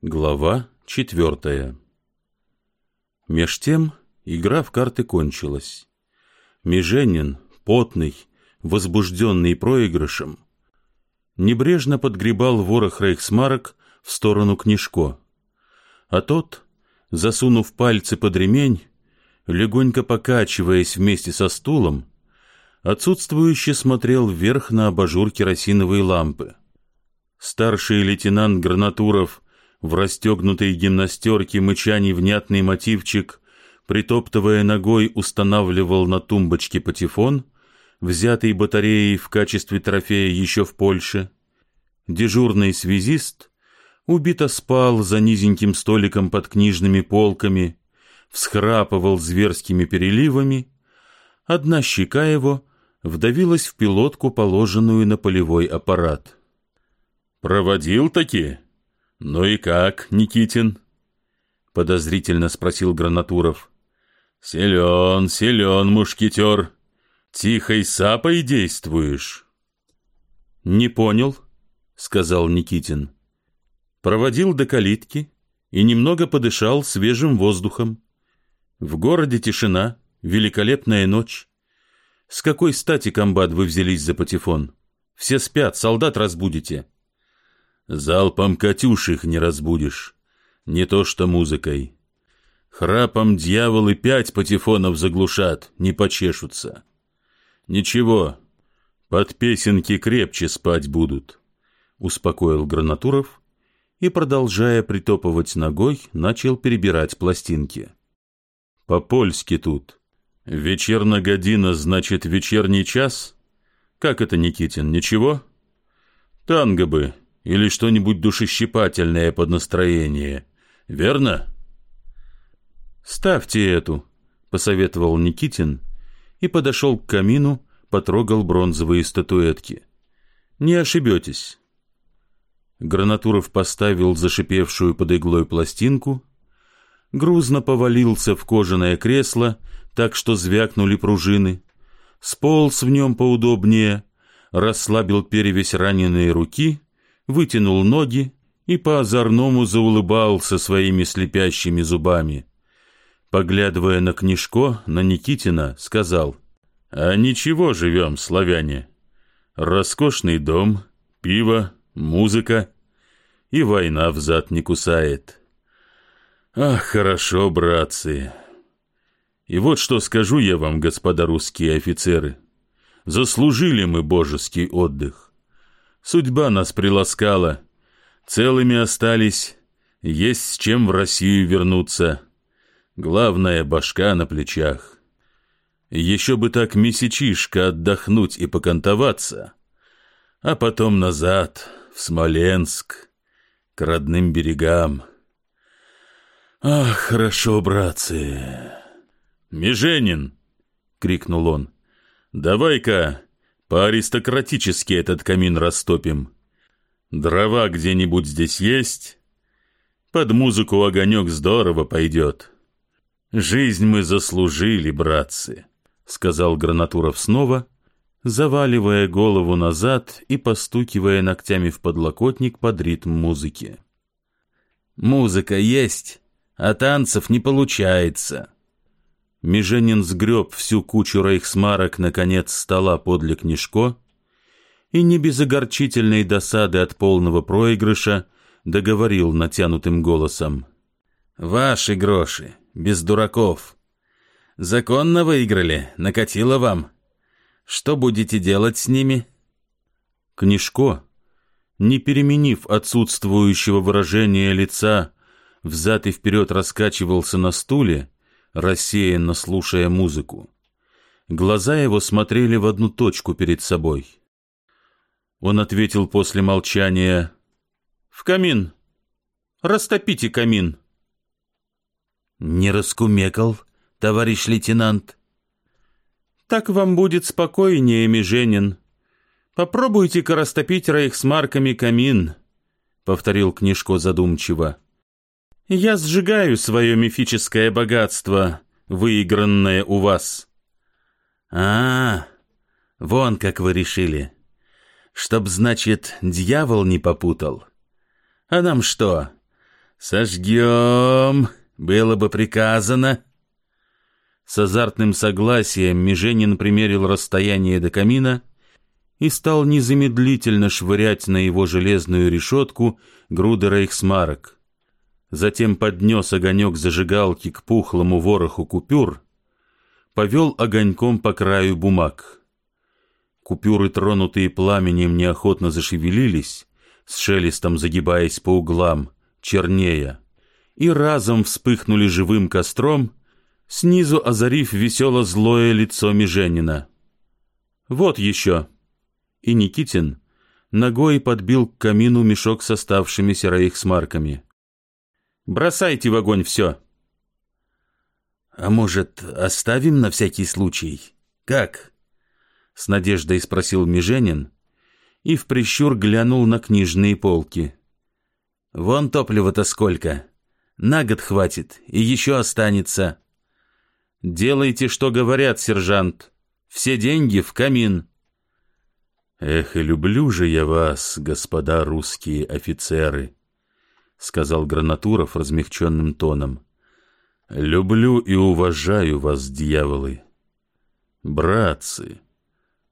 Глава четвертая Меж тем игра в карты кончилась. Меженин, потный, возбужденный проигрышем, небрежно подгребал ворох рейхсмарок в сторону Книжко, а тот, засунув пальцы под ремень, легонько покачиваясь вместе со стулом, отсутствующе смотрел вверх на абажур керосиновой лампы. Старший лейтенант Гранатуров в расстегнутой гимнастерке мыча невнятный мотивчик, притоптывая ногой, устанавливал на тумбочке патефон, взятый батареей в качестве трофея еще в Польше. Дежурный связист убито спал за низеньким столиком под книжными полками, всхрапывал зверскими переливами, одна щека его вдавилась в пилотку, положенную на полевой аппарат. «Проводил таки? Ну и как, Никитин?» — подозрительно спросил Гранатуров. «Силен, силен, мушкетер. Тихой сапой действуешь». «Не понял», — сказал Никитин. Проводил до калитки и немного подышал свежим воздухом. В городе тишина, великолепная ночь. С какой стати, комбат, вы взялись за патефон? Все спят, солдат разбудите. Залпом Катюш их не разбудишь, не то что музыкой. Храпом дьяволы пять патефонов заглушат, не почешутся. Ничего, под песенки крепче спать будут, успокоил Гранатуров и, продолжая притопывать ногой, начал перебирать пластинки. По-польски тут. Вечерна година, значит, вечерний час? Как это, Никитин, ничего? Танго бы или что-нибудь душещипательное под настроение, верно? Ставьте эту, посоветовал Никитин и подошел к камину, потрогал бронзовые статуэтки. Не ошибетесь. Гранатуров поставил зашипевшую под иглой пластинку, грузно повалился в кожаное кресло, так что звякнули пружины, сполз в нем поудобнее, расслабил перевесь раненой руки, вытянул ноги и по-озорному заулыбался своими слепящими зубами. Поглядывая на книжко, на Никитина, сказал, «А ничего живем, славяне. Роскошный дом, пиво, музыка, и война взад не кусает». Ах, хорошо, братцы. И вот что скажу я вам, господа русские офицеры. Заслужили мы божеский отдых. Судьба нас приласкала. Целыми остались. Есть с чем в Россию вернуться. Главное, башка на плечах. Еще бы так месячишко отдохнуть и покантоваться. А потом назад, в Смоленск, к родным берегам. «Ах, хорошо, братцы!» «Меженин!» — крикнул он. «Давай-ка по-аристократически этот камин растопим. Дрова где-нибудь здесь есть? Под музыку огонек здорово пойдет. Жизнь мы заслужили, братцы!» — сказал Гранатуров снова, заваливая голову назад и постукивая ногтями в подлокотник под ритм музыки. «Музыка есть!» а танцев не получается. Меженин сгреб всю кучу рейхсмарок на конец стола подле книжко и не без огорчительной досады от полного проигрыша договорил натянутым голосом. «Ваши гроши, без дураков. Законно выиграли, накатило вам. Что будете делать с ними?» Книжко, не переменив отсутствующего выражения лица, взад и вперед раскачивался на стуле, рассеянно слушая музыку. Глаза его смотрели в одну точку перед собой. Он ответил после молчания «В камин! Растопите камин!» «Не раскумекал, товарищ лейтенант?» «Так вам будет спокойнее, Меженин. Попробуйте-ка растопить рейхсмарками камин», — повторил Книжко задумчиво. Я сжигаю свое мифическое богатство, выигранное у вас. А, вон как вы решили. Чтоб, значит, дьявол не попутал. А нам что? «Сожгем! Было бы приказано!» С азартным согласием Меженин примерил расстояние до камина и стал незамедлительно швырять на его железную решетку груды рейхсмарок. Затем поднес огонек зажигалки к пухлому вороху купюр, повел огоньком по краю бумаг. Купюры, тронутые пламенем, неохотно зашевелились, с шелестом загибаясь по углам, чернея, и разом вспыхнули живым костром, снизу озарив весело-злое лицо Меженина. «Вот еще!» И Никитин ногой подбил к камину мешок с оставшимися рейхсмарками. «Бросайте в огонь все!» «А может, оставим на всякий случай? Как?» С надеждой спросил Меженин и в прищур глянул на книжные полки. «Вон топлива-то сколько! На год хватит, и еще останется!» «Делайте, что говорят, сержант. Все деньги в камин». «Эх, и люблю же я вас, господа русские офицеры», — сказал Гранатуров размягченным тоном. «Люблю и уважаю вас, дьяволы. Братцы,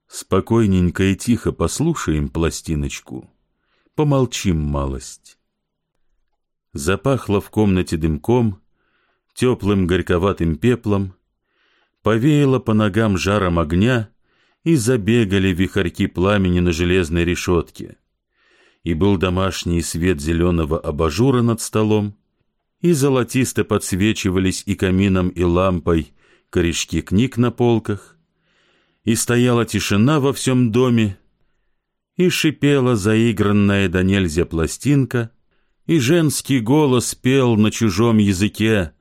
спокойненько и тихо послушаем пластиночку, помолчим малость». Запахло в комнате дымком, теплым горьковатым пеплом, повеяло по ногам жаром огня, и забегали вихарьки пламени на железной решетке. И был домашний свет зеленого абажура над столом, и золотисто подсвечивались и камином, и лампой корешки книг на полках, и стояла тишина во всем доме, и шипела заигранная до нельзя пластинка, и женский голос пел на чужом языке,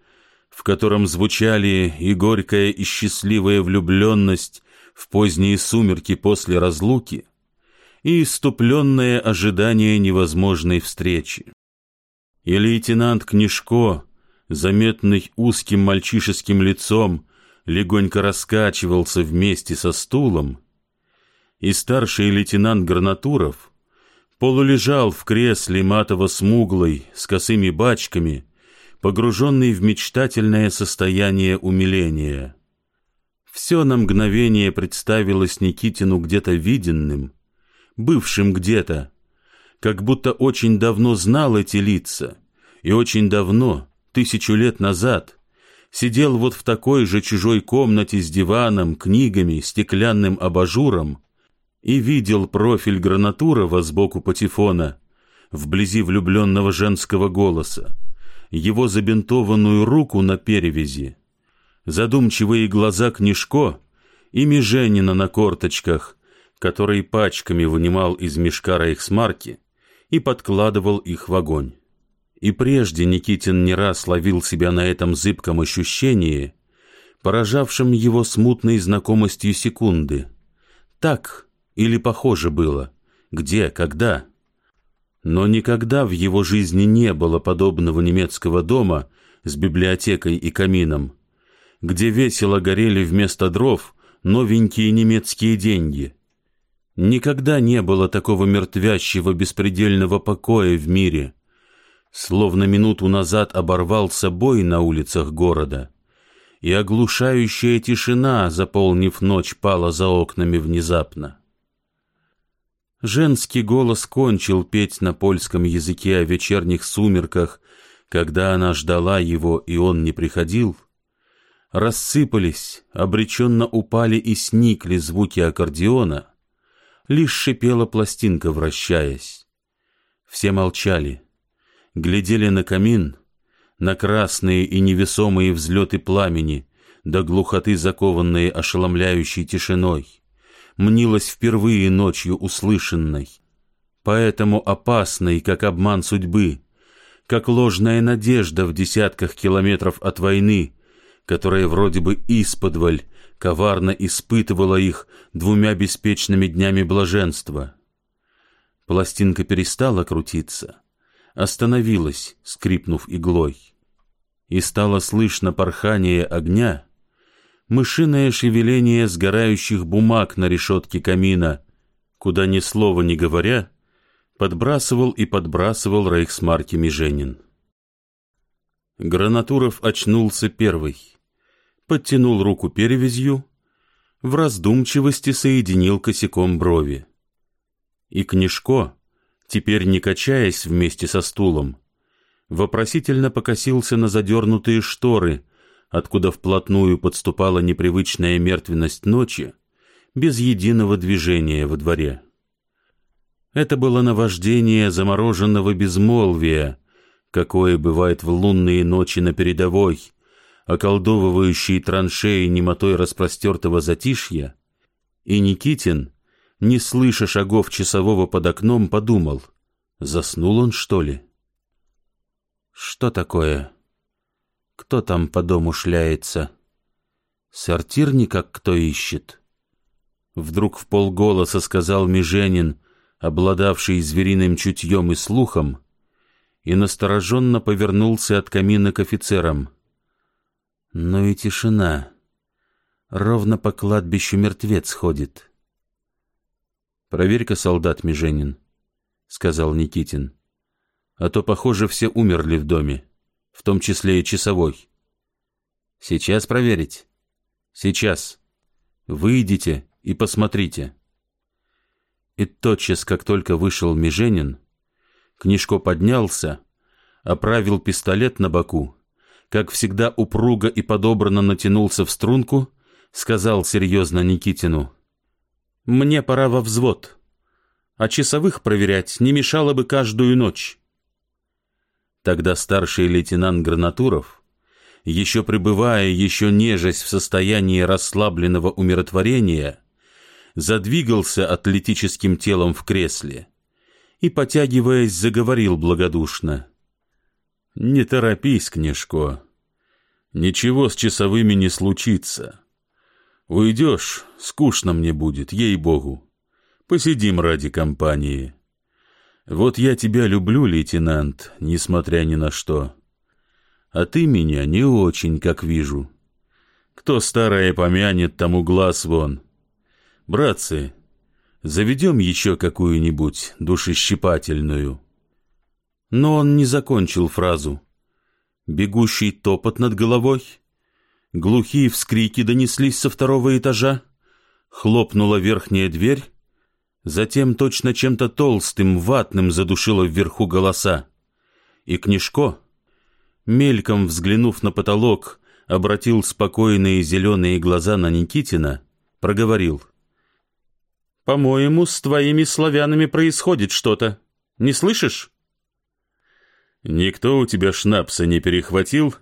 в котором звучали и горькая, и счастливая влюбленность в поздние сумерки после разлуки, и иступленное ожидание невозможной встречи. И лейтенант Книжко, заметный узким мальчишеским лицом, легонько раскачивался вместе со стулом, и старший лейтенант Гранатуров полулежал в кресле матово-смуглой с косыми бачками, погруженный в мечтательное состояние умиления. Все на мгновение представилось Никитину где-то виденным, бывшим где-то, как будто очень давно знал эти лица, и очень давно, тысячу лет назад, сидел вот в такой же чужой комнате с диваном, книгами, стеклянным абажуром и видел профиль Гранатурова сбоку патефона, вблизи влюбленного женского голоса его забинтованную руку на перевязи, задумчивые глаза Книжко и Меженина на корточках, который пачками вынимал из мешка рейхсмарки и подкладывал их в огонь. И прежде Никитин не раз ловил себя на этом зыбком ощущении, поражавшем его смутной знакомостью секунды. Так или похоже было? Где, когда? Но никогда в его жизни не было подобного немецкого дома с библиотекой и камином, где весело горели вместо дров новенькие немецкие деньги. Никогда не было такого мертвящего беспредельного покоя в мире, словно минуту назад оборвался бой на улицах города, и оглушающая тишина, заполнив ночь, пала за окнами внезапно. Женский голос кончил петь на польском языке о вечерних сумерках, когда она ждала его, и он не приходил. Рассыпались, обреченно упали и сникли звуки аккордеона. Лишь шипела пластинка, вращаясь. Все молчали, глядели на камин, на красные и невесомые взлеты пламени, до глухоты закованные ошеломляющей тишиной мнилась впервые ночью услышанной, поэтому опасной, как обман судьбы, как ложная надежда в десятках километров от войны, которая вроде бы исподволь коварно испытывала их двумя беспечными днями блаженства. Пластинка перестала крутиться, остановилась, скрипнув иглой, и стало слышно порхание огня, мышиное шевеление сгорающих бумаг на решетке камина, куда ни слова не говоря, подбрасывал и подбрасывал рейхсмарки Меженин. Гранатуров очнулся первый, подтянул руку перевязью, в раздумчивости соединил косяком брови. И Книжко, теперь не качаясь вместе со стулом, вопросительно покосился на задернутые шторы, откуда вплотную подступала непривычная мертвенность ночи, без единого движения во дворе. Это было наваждение замороженного безмолвия, какое бывает в лунные ночи на передовой, околдовывающие траншеи немотой распростертого затишья, и Никитин, не слыша шагов часового под окном, подумал, заснул он, что ли? Что такое? Кто там по дому шляется? Сортирника кто ищет? Вдруг в полголоса сказал Меженин, обладавший звериным чутьем и слухом, и настороженно повернулся от камина к офицерам. Ну и тишина. Ровно по кладбищу мертвец ходит. «Проверь-ка, солдат Меженин», — сказал Никитин. «А то, похоже, все умерли в доме, в том числе и часовой». «Сейчас проверить?» «Сейчас. Выйдите и посмотрите». И тотчас, как только вышел Меженин, Книжко поднялся, оправил пистолет на боку, как всегда упруго и подобранно натянулся в струнку, сказал серьезно Никитину. «Мне пора во взвод, а часовых проверять не мешало бы каждую ночь». Тогда старший лейтенант Гранатуров, еще пребывая, еще нежесть в состоянии расслабленного умиротворения, задвигался атлетическим телом в кресле и, потягиваясь, заговорил благодушно. «Не торопись, княжко. Ничего с часовыми не случится. Уйдешь, скучно мне будет, ей-богу. Посидим ради компании. Вот я тебя люблю, лейтенант, несмотря ни на что. А ты меня не очень, как вижу. Кто старое помянет, тому глаз вон. Братцы, заведем еще какую-нибудь душещипательную. Но он не закончил фразу. Бегущий топот над головой, глухие вскрики донеслись со второго этажа, хлопнула верхняя дверь, затем точно чем-то толстым, ватным задушило вверху голоса. И Книжко, мельком взглянув на потолок, обратил спокойные зеленые глаза на Никитина, проговорил — по-моему, с твоими славянами происходит что-то. Не слышишь? Никто у тебя шнапса не перехватил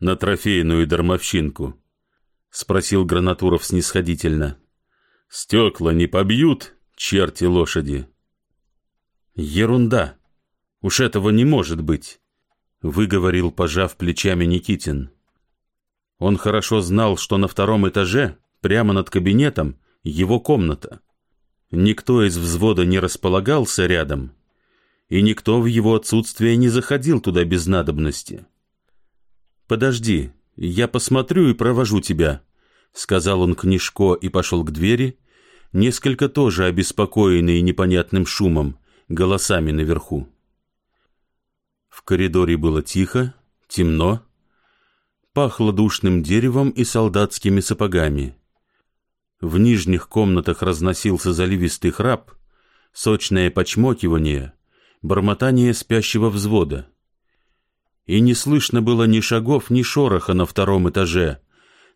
на трофейную дармовщинку? Спросил Гранатуров снисходительно. Стекла не побьют, черти лошади. Ерунда. Уж этого не может быть, выговорил, пожав плечами Никитин. Он хорошо знал, что на втором этаже, прямо над кабинетом, его комната. Никто из взвода не располагался рядом, и никто в его отсутствие не заходил туда без надобности. «Подожди, я посмотрю и провожу тебя», — сказал он книжко и пошел к двери, несколько тоже обеспокоенный непонятным шумом, голосами наверху. В коридоре было тихо, темно, пахло душным деревом и солдатскими сапогами. В нижних комнатах разносился заливистый храп, сочное почмокивание, бормотание спящего взвода. И не слышно было ни шагов, ни шороха на втором этаже,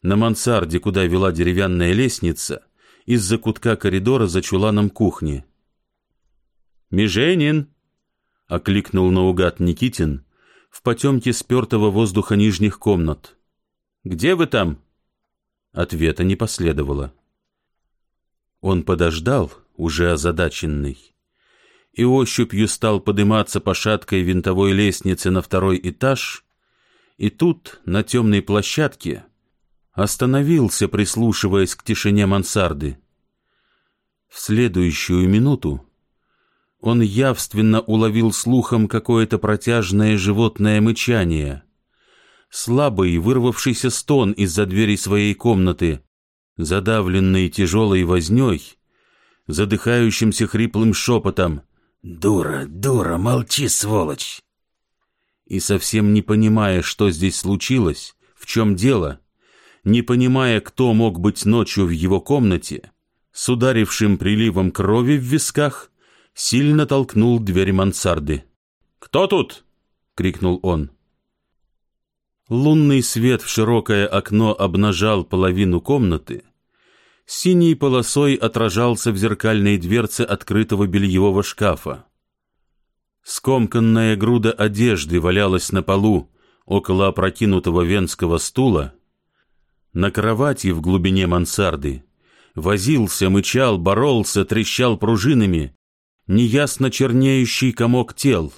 на мансарде, куда вела деревянная лестница, из-за кутка коридора за чуланом кухни. «Меженин!» — окликнул наугад Никитин в потемке спертого воздуха нижних комнат. «Где вы там?» Ответа не последовало. Он подождал, уже озадаченный, и ощупью стал подниматься по шаткой винтовой лестнице на второй этаж, и тут, на темной площадке, остановился, прислушиваясь к тишине мансарды. В следующую минуту он явственно уловил слухом какое-то протяжное животное мычание, слабый вырвавшийся стон из-за двери своей комнаты, задавленный тяжелой возней, задыхающимся хриплым шепотом «Дура, дура, молчи, сволочь!» И совсем не понимая, что здесь случилось, в чем дело, не понимая, кто мог быть ночью в его комнате, с ударившим приливом крови в висках, сильно толкнул дверь мансарды. «Кто тут?» — крикнул он. Лунный свет в широкое окно обнажал половину комнаты, синей полосой отражался в зеркальной дверце открытого бельевого шкафа. Скомканная груда одежды валялась на полу около опрокинутого венского стула. На кровати в глубине мансарды возился, мычал, боролся, трещал пружинами неясно чернеющий комок тел.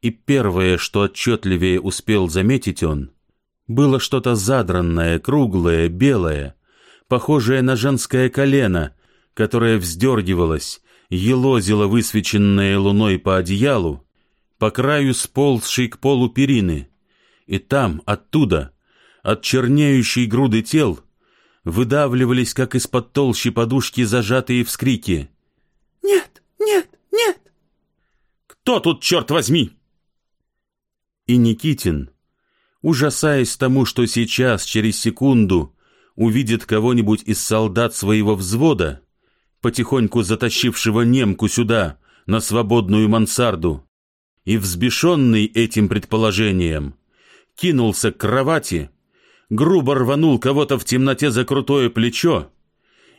И первое, что отчетливее успел заметить он, было что-то задранное, круглое, белое, похожее на женское колено, которое вздергивалось, елозило высвеченное луной по одеялу, по краю сползшей к полу перины, и там, оттуда, от чернеющей груды тел, выдавливались, как из-под толщи подушки, зажатые вскрики. «Нет, нет, нет!» «Кто тут, черт возьми?» И Никитин, ужасаясь тому, что сейчас, через секунду, увидит кого-нибудь из солдат своего взвода, потихоньку затащившего немку сюда, на свободную мансарду, и, взбешенный этим предположением, кинулся к кровати, грубо рванул кого-то в темноте за крутое плечо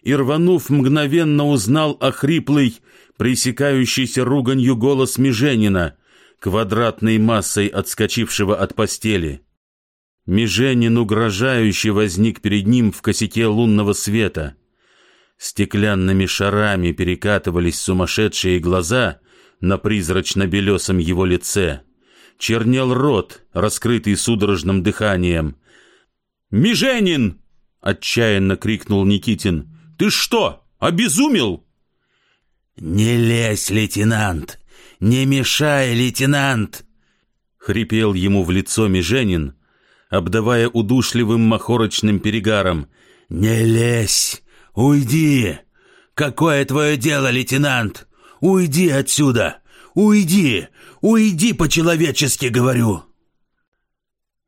и, рванув, мгновенно узнал охриплый, пресекающийся руганью голос Меженина, квадратной массой отскочившего от постели. Меженин угрожающе возник перед ним в косяке лунного света. Стеклянными шарами перекатывались сумасшедшие глаза на призрачно-белесом его лице. Чернел рот, раскрытый судорожным дыханием. «Меженин!» — отчаянно крикнул Никитин. «Ты что, обезумел?» «Не лезь, лейтенант! Не мешай, лейтенант!» Хрипел ему в лицо Меженин, обдавая удушливым махорочным перегаром. «Не лезь! Уйди! Какое твое дело, лейтенант? Уйди отсюда! Уйди! Уйди по-человечески, говорю!»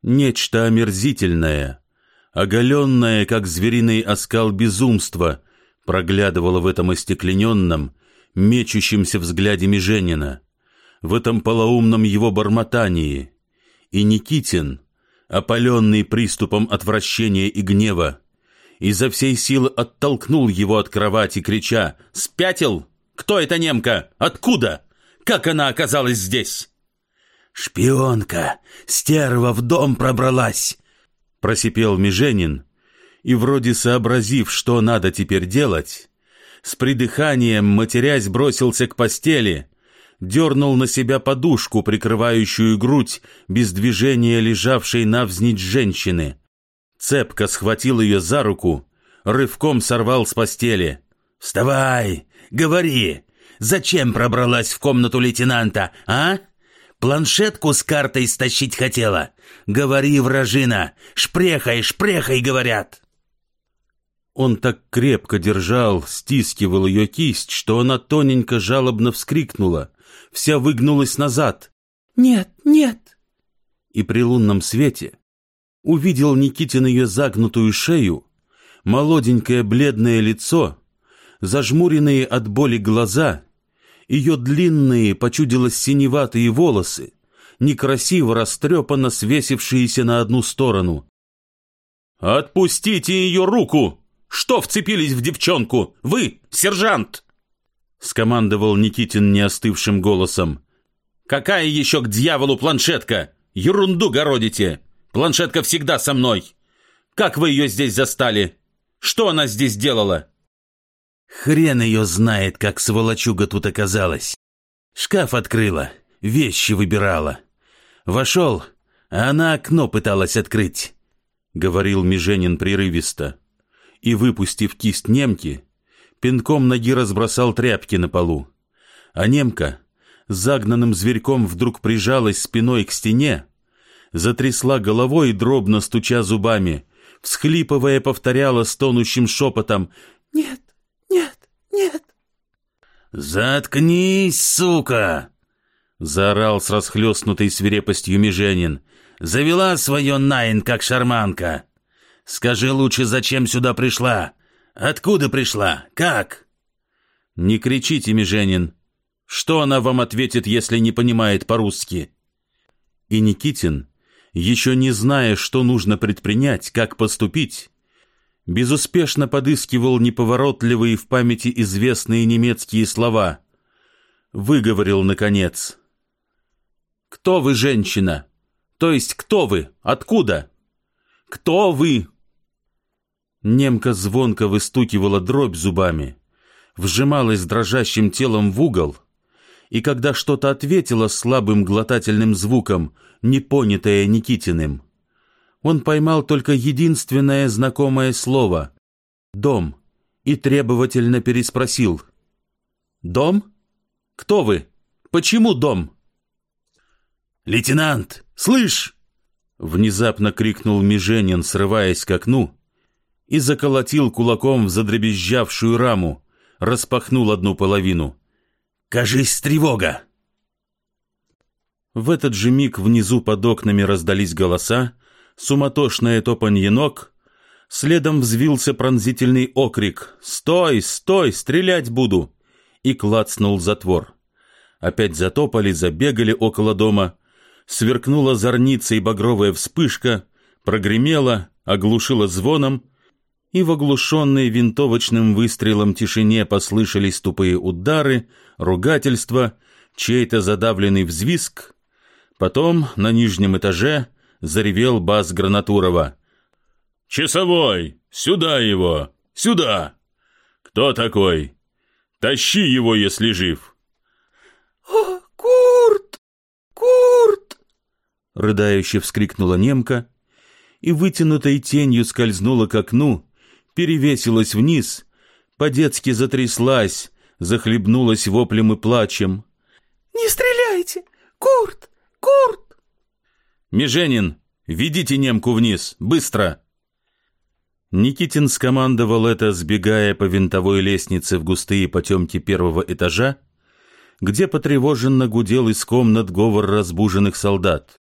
Нечто омерзительное, оголенное, как звериный оскал безумства, проглядывало в этом остеклененном, мечущемся взгляде Меженина, в этом полоумном его бормотании. И Никитин, опаленный приступом отвращения и гнева, изо всей силы оттолкнул его от кровати, крича «Спятил? Кто эта немка? Откуда? Как она оказалась здесь?» «Шпионка! Стерва в дом пробралась!» Просипел Меженин, и вроде сообразив, что надо теперь делать, с придыханием, матерясь, бросился к постели, дернул на себя подушку, прикрывающую грудь без движения лежавшей навзничь женщины. Цепко схватил ее за руку, рывком сорвал с постели. «Вставай! Говори! Зачем пробралась в комнату лейтенанта, а? Планшетку с картой стащить хотела? Говори, вражина! Шпрехай, шпрехай, говорят!» Он так крепко держал, стискивал ее кисть, что она тоненько жалобно вскрикнула, вся выгнулась назад. «Нет, нет!» И при лунном свете увидел Никитин ее загнутую шею, молоденькое бледное лицо, зажмуренные от боли глаза, ее длинные, почудилось синеватые волосы, некрасиво растрепанно свесившиеся на одну сторону. «Отпустите ее руку!» Что вцепились в девчонку? Вы, сержант!» Скомандовал Никитин неостывшим голосом. «Какая еще к дьяволу планшетка? Ерунду городите! Планшетка всегда со мной! Как вы ее здесь застали? Что она здесь делала?» Хрен ее знает, как сволочуга тут оказалась. Шкаф открыла, вещи выбирала. Вошел, а она окно пыталась открыть, — говорил Меженин прерывисто и, выпустив кисть немки, пинком ноги разбросал тряпки на полу. А немка загнанным зверьком вдруг прижалась спиной к стене, затрясла головой, дробно стуча зубами, всхлипывая, повторяла стонущим шепотом «Нет, нет, нет!» «Заткнись, сука!» Заорал с расхлестнутой свирепостью Меженин. «Завела свое Найн, как шарманка! Скажи лучше, зачем сюда пришла? Откуда пришла? Как?» «Не кричите, Меженин. Что она вам ответит, если не понимает по-русски?» И Никитин, еще не зная, что нужно предпринять, как поступить, безуспешно подыскивал неповоротливые в памяти известные немецкие слова. Выговорил, наконец. «Кто вы, женщина? То есть кто вы? Откуда? Кто вы?» Немка звонко выстукивала дробь зубами, вжималась дрожащим телом в угол, и когда что-то ответила слабым глотательным звуком, не понятое Никитиным, он поймал только единственное знакомое слово — «дом» и требовательно переспросил. «Дом? Кто вы? Почему дом?» «Лейтенант, слышь!» Внезапно крикнул Меженин, срываясь к окну, и заколотил кулаком в задребезжавшую раму, распахнул одну половину. «Кажись, тревога!» В этот же миг внизу под окнами раздались голоса, суматошное топанье ног, следом взвился пронзительный окрик «Стой, стой, стрелять буду!» и клацнул затвор. Опять затопали, забегали около дома, сверкнула зорницей багровая вспышка, прогремела, оглушила звоном, и в оглушенной винтовочным выстрелом тишине послышались тупые удары, ругательства, чей-то задавленный взвизг. Потом на нижнем этаже заревел бас Гранатурова. «Часовой! Сюда его! Сюда! Кто такой? Тащи его, если жив!» «О, Курт! Курт!» рыдающе вскрикнула немка и вытянутой тенью скользнула к окну, перевесилась вниз, по-детски затряслась, захлебнулась воплем и плачем. «Не стреляйте! Курт! Курт!» «Меженин, ведите немку вниз, быстро!» Никитин скомандовал это, сбегая по винтовой лестнице в густые потемки первого этажа, где потревоженно гудел из комнат говор разбуженных солдат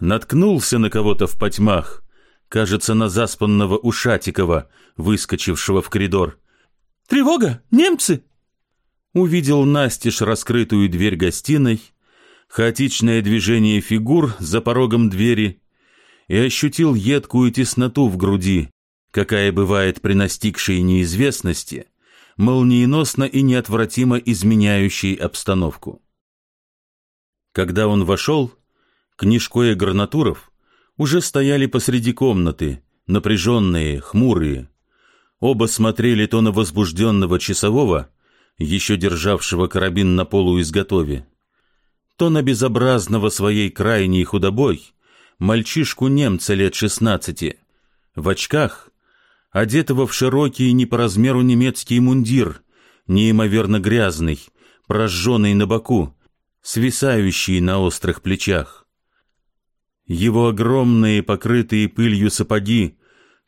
наткнулся на кого-то в потьмах, кажется, на заспанного Ушатикова, выскочившего в коридор. «Тревога! Немцы!» Увидел настежь раскрытую дверь гостиной, хаотичное движение фигур за порогом двери и ощутил едкую тесноту в груди, какая бывает при настигшей неизвестности, молниеносно и неотвратимо изменяющей обстановку. Когда он вошел, Книжко и уже стояли посреди комнаты, напряженные, хмурые. Оба смотрели то на возбужденного часового, еще державшего карабин на полу изготове, то на безобразного своей крайней худобой, мальчишку-немца лет шестнадцати, в очках, одетого в широкий не по размеру немецкий мундир, неимоверно грязный, прожженный на боку, свисающий на острых плечах. Его огромные, покрытые пылью сапоги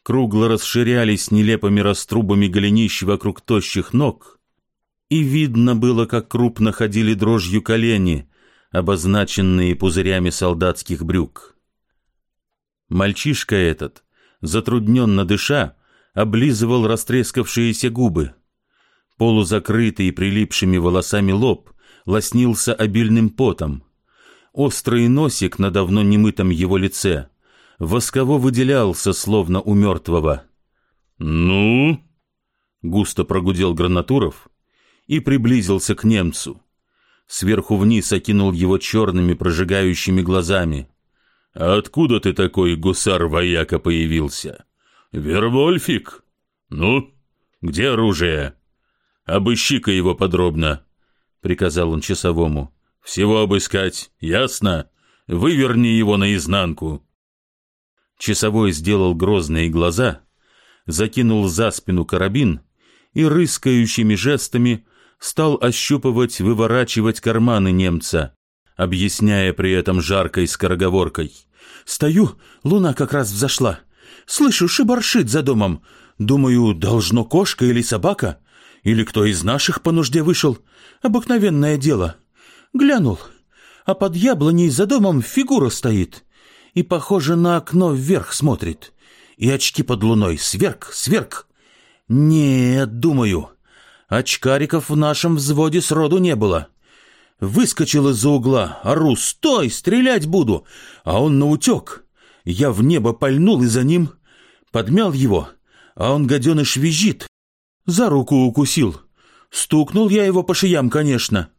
кругло расширялись нелепыми раструбами голенищ вокруг тощих ног, и видно было, как крупно ходили дрожью колени, обозначенные пузырями солдатских брюк. Мальчишка этот, затрудненно дыша, облизывал растрескавшиеся губы. Полузакрытый прилипшими волосами лоб лоснился обильным потом. Острый носик на давно немытом его лице восково выделялся, словно у мертвого. «Ну?» — густо прогудел Гранатуров и приблизился к немцу. Сверху вниз окинул его черными прожигающими глазами. «Откуда ты такой гусар-вояка появился? Вервольфик? Ну, где оружие? Обыщи-ка его подробно», — приказал он часовому. Всего обыскать, ясно? Выверни его наизнанку. Часовой сделал грозные глаза, закинул за спину карабин и рыскающими жестами стал ощупывать, выворачивать карманы немца, объясняя при этом жаркой скороговоркой. «Стою, луна как раз взошла. Слышу, шибаршит за домом. Думаю, должно кошка или собака, или кто из наших по нужде вышел. Обыкновенное дело. Глянул. а под яблоней за домом фигура стоит и, похоже, на окно вверх смотрит. И очки под луной, сверк, сверк. Нет, думаю, очкариков в нашем взводе сроду не было. Выскочил из-за угла, ору, стой, стрелять буду, а он наутек. Я в небо пальнул и за ним подмял его, а он, гаденыш, визжит. За руку укусил. Стукнул я его по шиям, конечно.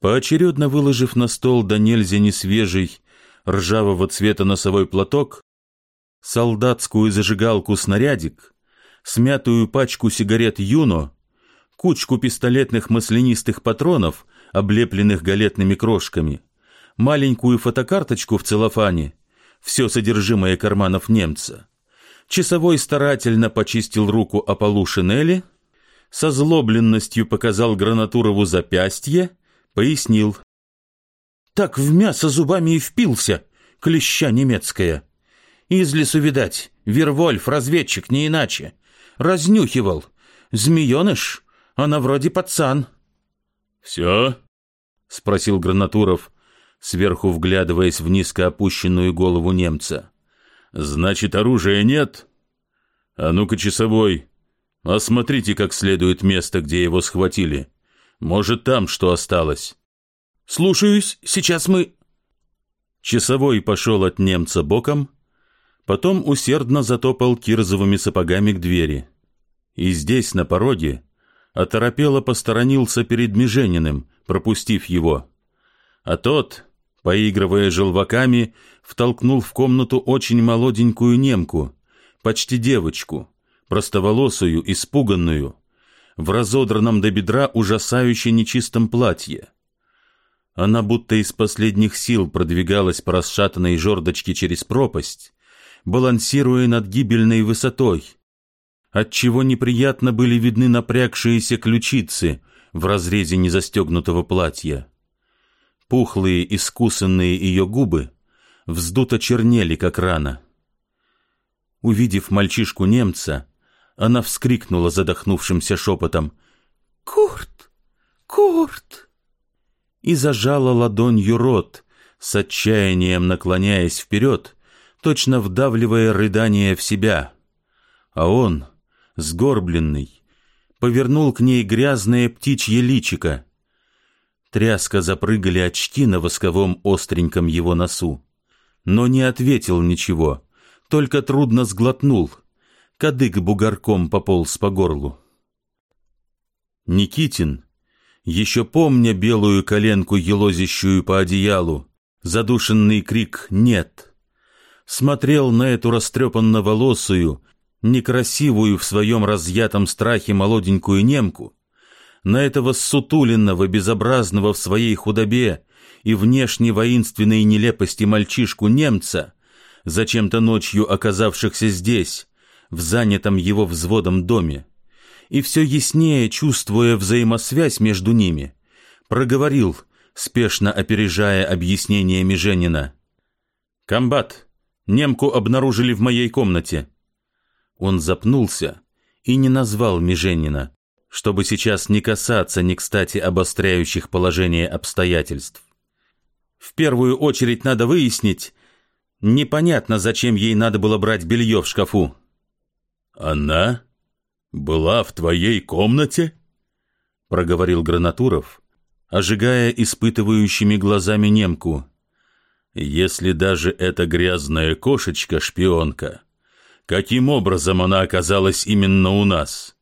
Поочередно выложив на стол до нельзя несвежий, ржавого цвета носовой платок, солдатскую зажигалку-снарядик, смятую пачку сигарет «Юно», кучку пистолетных маслянистых патронов, облепленных галетными крошками, маленькую фотокарточку в целлофане, все содержимое карманов немца. Часовой старательно почистил руку о полу шинели, со злобленностью показал Гранатурову запястье пояснил. Так в мясо зубами и впился, клеща немецкая. Из лесу, видать, Вервольф, разведчик, не иначе. Разнюхивал. Змееныш, она вроде пацан. «Все?» — спросил Гранатуров, сверху вглядываясь в низко опущенную голову немца. «Значит, оружия нет? А ну-ка, часовой, осмотрите как следует место, где его схватили». Может, там что осталось?» «Слушаюсь, сейчас мы...» Часовой пошел от немца боком, потом усердно затопал кирзовыми сапогами к двери. И здесь, на пороге, оторопело посторонился перед Межениным, пропустив его. А тот, поигрывая желваками, втолкнул в комнату очень молоденькую немку, почти девочку, простоволосую, испуганную, в разодранном до бедра ужасающе нечистом платье. Она будто из последних сил продвигалась по расшатанной жердочке через пропасть, балансируя над гибельной высотой, отчего неприятно были видны напрягшиеся ключицы в разрезе незастегнутого платья. Пухлые, искусанные ее губы вздуто чернели, как рана. Увидев мальчишку-немца, она вскрикнула задохнувшимся шепотом «Курт! Курт!» и зажала ладонью рот, с отчаянием наклоняясь вперед, точно вдавливая рыдание в себя. А он, сгорбленный, повернул к ней грязное птичье личико. Тряска запрыгали очки на восковом остреньком его носу, но не ответил ничего, только трудно сглотнул — кадык бугорком пополз по горлу. Никитин, еще помня белую коленку, елозящую по одеялу, задушенный крик «Нет!», смотрел на эту растрепанно-волосую, некрасивую в своем разъятом страхе молоденькую немку, на этого сутуленного, безобразного в своей худобе и внешне воинственной нелепости мальчишку-немца, зачем-то ночью оказавшихся здесь, в занятом его взводом доме, и все яснее чувствуя взаимосвязь между ними, проговорил, спешно опережая объяснение Меженина. «Комбат, немку обнаружили в моей комнате». Он запнулся и не назвал Меженина, чтобы сейчас не касаться не кстати обостряющих положение обстоятельств. В первую очередь надо выяснить, непонятно, зачем ей надо было брать белье в шкафу. «Она была в твоей комнате?» — проговорил Гранатуров, ожигая испытывающими глазами немку. «Если даже эта грязная кошечка-шпионка, каким образом она оказалась именно у нас?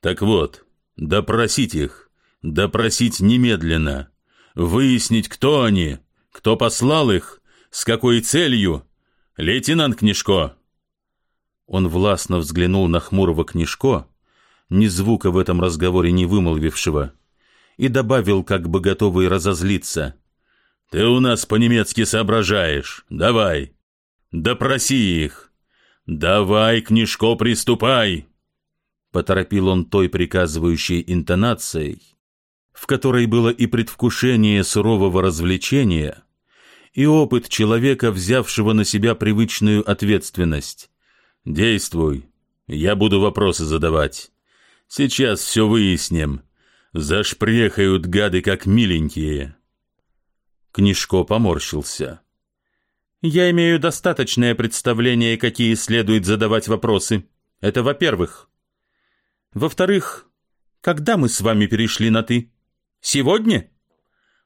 Так вот, допросить их, допросить немедленно, выяснить, кто они, кто послал их, с какой целью. Лейтенант Книжко!» Он властно взглянул на хмурого книжко, ни звука в этом разговоре не вымолвившего, и добавил, как бы готовый разозлиться. «Ты у нас по-немецки соображаешь. Давай. Допроси их. Давай, книжко, приступай!» Поторопил он той приказывающей интонацией, в которой было и предвкушение сурового развлечения, и опыт человека, взявшего на себя привычную ответственность. Действуй. Я буду вопросы задавать. Сейчас все выясним. Зашпрехают гады, как миленькие. Книжко поморщился. Я имею достаточное представление, какие следует задавать вопросы. Это во-первых. Во-вторых, когда мы с вами перешли на «ты»? Сегодня?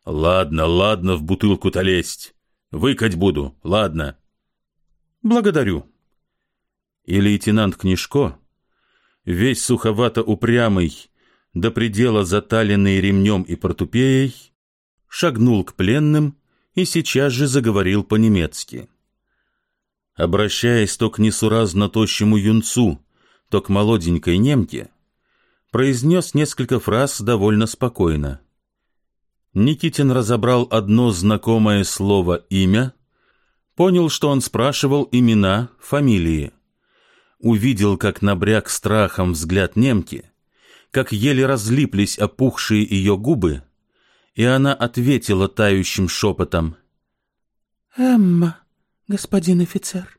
Ладно, ладно, в бутылку-то лезть. Выкать буду, ладно. Благодарю. И лейтенант Книжко, весь суховато упрямый, до предела заталенный ремнем и портупеей, шагнул к пленным и сейчас же заговорил по-немецки. Обращаясь то к несуразно тощему юнцу, то к молоденькой немке, произнес несколько фраз довольно спокойно. Никитин разобрал одно знакомое слово «имя», понял, что он спрашивал имена, фамилии. Увидел, как набряк страхом взгляд немки, как еле разлиплись опухшие ее губы, и она ответила тающим шепотом. «Эмма, господин офицер».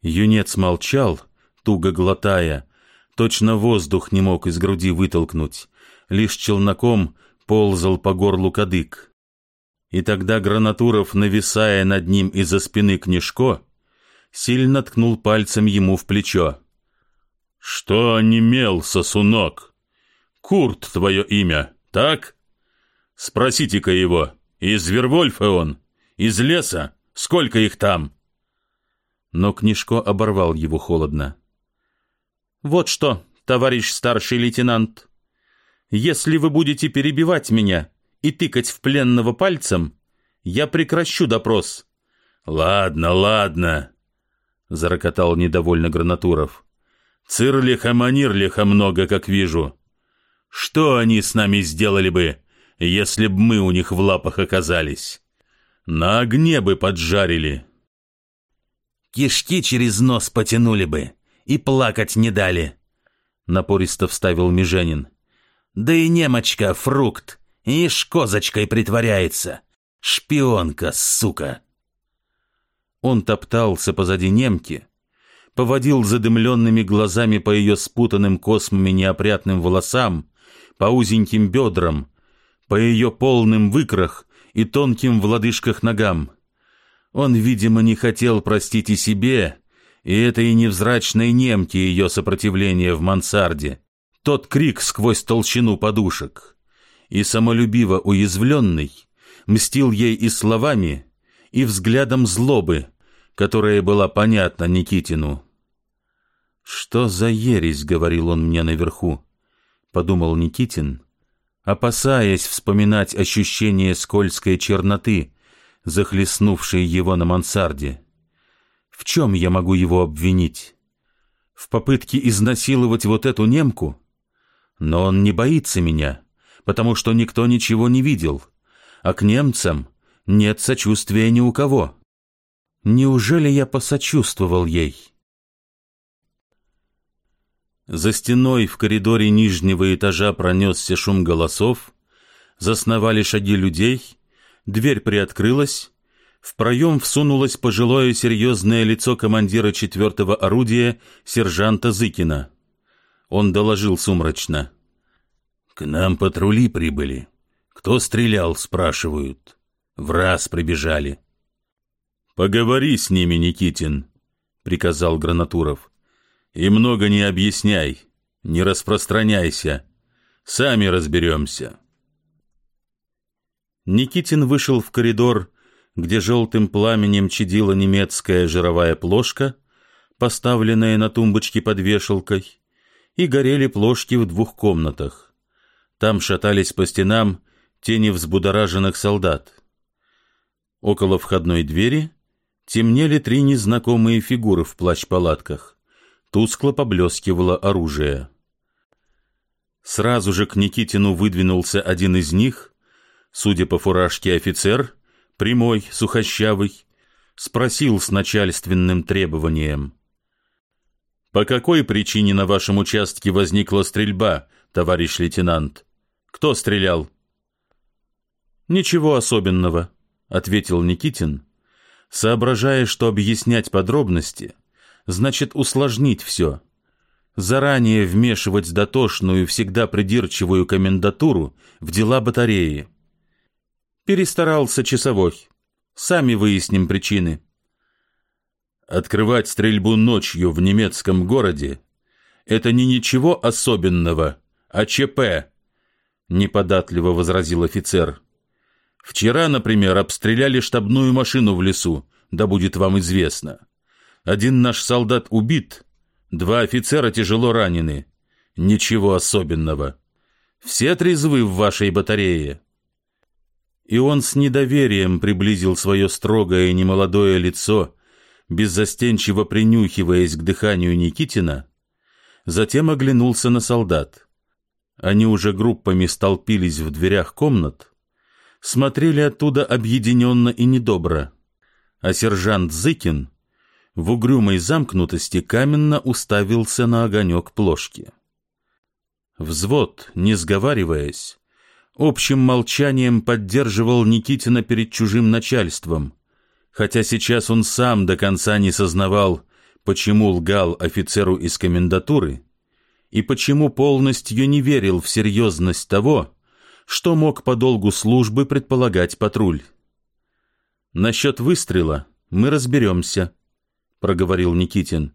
Юнец молчал, туго глотая, точно воздух не мог из груди вытолкнуть, лишь челноком ползал по горлу кадык. И тогда Гранатуров, нависая над ним из-за спины книжко, сильно ткнул пальцем ему в плечо. «Что онемел, сосунок? Курт твое имя, так?» Спросите-ка его, из Вервольфа он? Из леса? Сколько их там?» Но Книжко оборвал его холодно. «Вот что, товарищ старший лейтенант, если вы будете перебивать меня и тыкать в пленного пальцем, я прекращу допрос». «Ладно, ладно», — зарокотал недовольно Гранатуров. «Цирлиха-манирлиха много, как вижу. Что они с нами сделали бы, если б мы у них в лапах оказались. На огне бы поджарили. Кишки через нос потянули бы и плакать не дали, напористо вставил Меженин. Да и немочка, фрукт, ишь козочкой притворяется. Шпионка, сука. Он топтался позади немки, поводил задымленными глазами по ее спутанным космами неопрятным волосам, по узеньким бедрам, по ее полным выкрах и тонким в лодыжках ногам. Он, видимо, не хотел простить и себе, и этой невзрачной немке ее сопротивление в мансарде, тот крик сквозь толщину подушек. И самолюбиво уязвленный мстил ей и словами, и взглядом злобы, которая была понятна Никитину. «Что за ересь?» — говорил он мне наверху, — подумал Никитин, опасаясь вспоминать ощущение скользкой черноты, захлестнувшей его на мансарде. В чем я могу его обвинить? В попытке изнасиловать вот эту немку? Но он не боится меня, потому что никто ничего не видел, а к немцам нет сочувствия ни у кого. Неужели я посочувствовал ей?» За стеной в коридоре нижнего этажа пронесся шум голосов, засновали шаги людей, дверь приоткрылась, в проем всунулось пожилое серьезное лицо командира четвертого орудия, сержанта Зыкина. Он доложил сумрачно. «К нам патрули прибыли. Кто стрелял, спрашивают. В раз прибежали». «Поговори с ними, Никитин», — приказал Гранатуров. И много не объясняй, не распространяйся. Сами разберемся. Никитин вышел в коридор, где желтым пламенем чадила немецкая жировая плошка, поставленная на тумбочке под вешалкой, и горели плошки в двух комнатах. Там шатались по стенам тени взбудораженных солдат. Около входной двери темнели три незнакомые фигуры в плащ-палатках тускло поблескивало оружие. Сразу же к Никитину выдвинулся один из них, судя по фуражке офицер, прямой, сухощавый, спросил с начальственным требованием. «По какой причине на вашем участке возникла стрельба, товарищ лейтенант? Кто стрелял?» «Ничего особенного», — ответил Никитин, соображая, что объяснять подробности — значит усложнить все. Заранее вмешивать дотошную, всегда придирчивую комендатуру в дела батареи. Перестарался часовой. Сами выясним причины. Открывать стрельбу ночью в немецком городе — это не ничего особенного, а ЧП, — неподатливо возразил офицер. Вчера, например, обстреляли штабную машину в лесу, да будет вам известно. Один наш солдат убит, два офицера тяжело ранены. Ничего особенного. Все трезвы в вашей батарее. И он с недоверием приблизил свое строгое и немолодое лицо, беззастенчиво принюхиваясь к дыханию Никитина, затем оглянулся на солдат. Они уже группами столпились в дверях комнат, смотрели оттуда объединенно и недобро, а сержант Зыкин в угрюмой замкнутости каменно уставился на огонек плошки. Взвод, не сговариваясь, общим молчанием поддерживал Никитина перед чужим начальством, хотя сейчас он сам до конца не сознавал, почему лгал офицеру из комендатуры и почему полностью не верил в серьезность того, что мог по долгу службы предполагать патруль. «Насчет выстрела мы разберемся», — проговорил Никитин.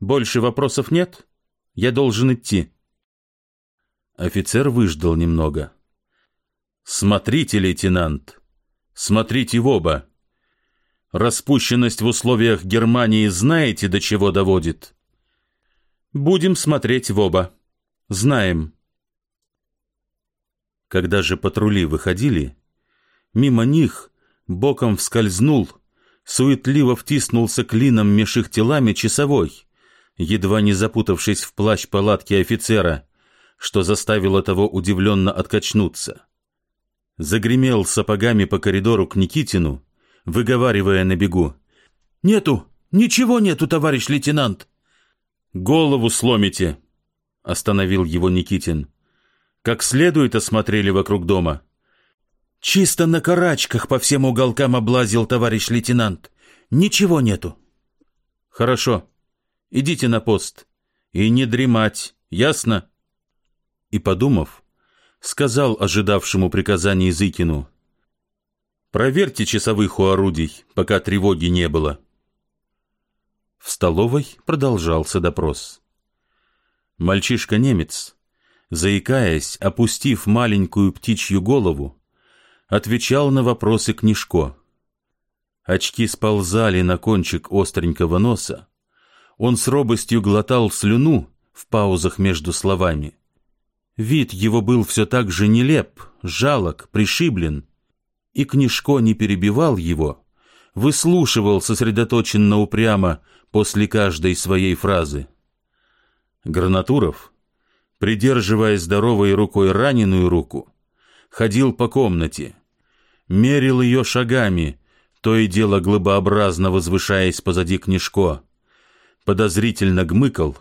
«Больше вопросов нет? Я должен идти». Офицер выждал немного. «Смотрите, лейтенант, смотрите в оба. Распущенность в условиях Германии знаете, до чего доводит?» «Будем смотреть в оба. Знаем». Когда же патрули выходили, мимо них боком вскользнул, суетливо втиснулся клином меж их телами часовой, едва не запутавшись в плащ палатки офицера, что заставило того удивленно откачнуться. Загремел сапогами по коридору к Никитину, выговаривая на бегу. «Нету! Ничего нету, товарищ лейтенант!» «Голову сломите!» — остановил его Никитин как следует осмотрели вокруг дома. Чисто на карачках по всем уголкам облазил товарищ лейтенант. Ничего нету. Хорошо. Идите на пост. И не дремать, ясно? И, подумав, сказал ожидавшему приказаний Зыкину. Проверьте часовых у орудий, пока тревоги не было. В столовой продолжался допрос. Мальчишка-немец заикаясь, опустив маленькую птичью голову, отвечал на вопросы Книжко. Очки сползали на кончик остренького носа. Он с робостью глотал слюну в паузах между словами. Вид его был все так же нелеп, жалок, пришиблен, и Книжко не перебивал его, выслушивал сосредоточенно упрямо после каждой своей фразы. Гранатуров — придерживая здоровой рукой раненую руку, ходил по комнате, мерил ее шагами, то и дело глыбообразно возвышаясь позади книжко, подозрительно гмыкал,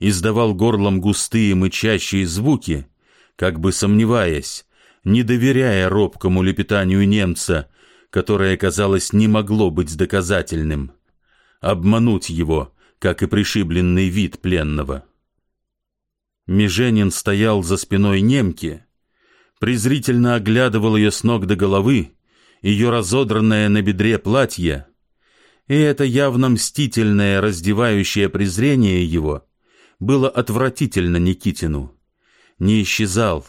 издавал горлом густые мычащие звуки, как бы сомневаясь, не доверяя робкому лепетанию немца, которое, казалось, не могло быть доказательным, обмануть его, как и пришибленный вид пленного. Меженин стоял за спиной немки, презрительно оглядывал ее с ног до головы, ее разодранное на бедре платье, и это явно мстительное, раздевающее презрение его было отвратительно Никитину. Не исчезал,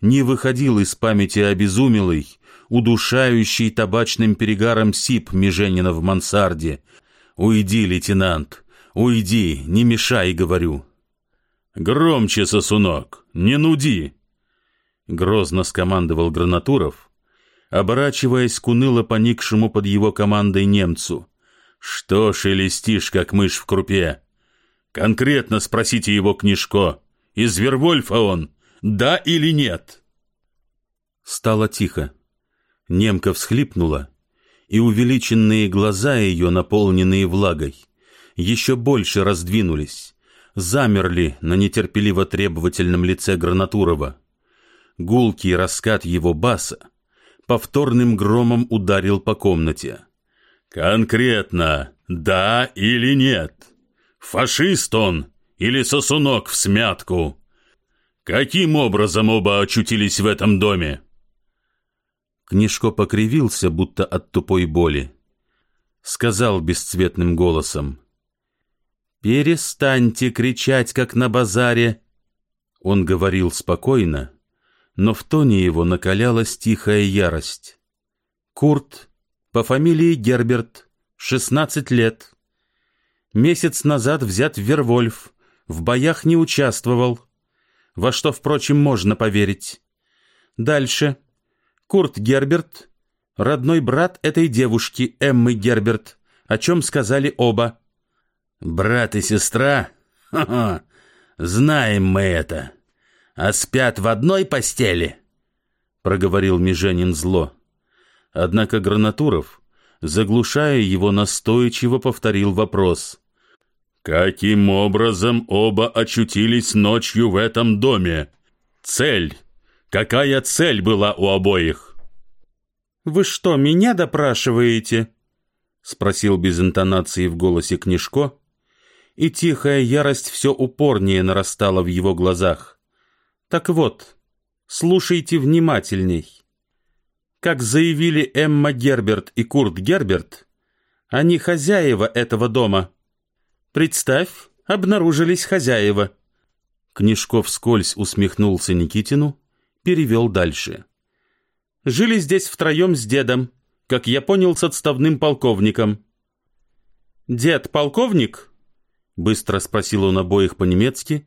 не выходил из памяти обезумелый, удушающий табачным перегаром сип Меженина в мансарде. «Уйди, лейтенант, уйди, не мешай, говорю». «Громче, сосунок, не нуди!» Грозно скомандовал Гранатуров, оборачиваясь к уныло поникшему под его командой немцу. «Что шелестишь, как мышь в крупе? Конкретно спросите его книжко. Из Вервольфа он, да или нет?» Стало тихо. Немка всхлипнула, и увеличенные глаза ее, наполненные влагой, еще больше раздвинулись замерли на нетерпеливо требовательном лице Гранатурова. Гулкий раскат его баса повторным громом ударил по комнате. «Конкретно, да или нет? Фашист он или сосунок в смятку? Каким образом оба очутились в этом доме?» Книжко покривился, будто от тупой боли. Сказал бесцветным голосом. «Перестаньте кричать, как на базаре!» Он говорил спокойно, но в тоне его накалялась тихая ярость. Курт, по фамилии Герберт, 16 лет. Месяц назад взят в Вервольф, в боях не участвовал, во что, впрочем, можно поверить. Дальше. Курт Герберт, родной брат этой девушки, Эммы Герберт, о чем сказали оба. «Брат и сестра? Ха-ха! Знаем мы это. А спят в одной постели?» — проговорил Меженин зло. Однако Гранатуров, заглушая его, настойчиво повторил вопрос. «Каким образом оба очутились ночью в этом доме? Цель? Какая цель была у обоих?» «Вы что, меня допрашиваете?» — спросил без интонации в голосе Книжко, и тихая ярость все упорнее нарастала в его глазах. Так вот, слушайте внимательней. Как заявили Эмма Герберт и Курт Герберт, они хозяева этого дома. Представь, обнаружились хозяева. Книжков скользь усмехнулся Никитину, перевел дальше. Жили здесь втроем с дедом, как я понял, с отставным полковником. «Дед полковник?» Быстро спросил он обоих по-немецки,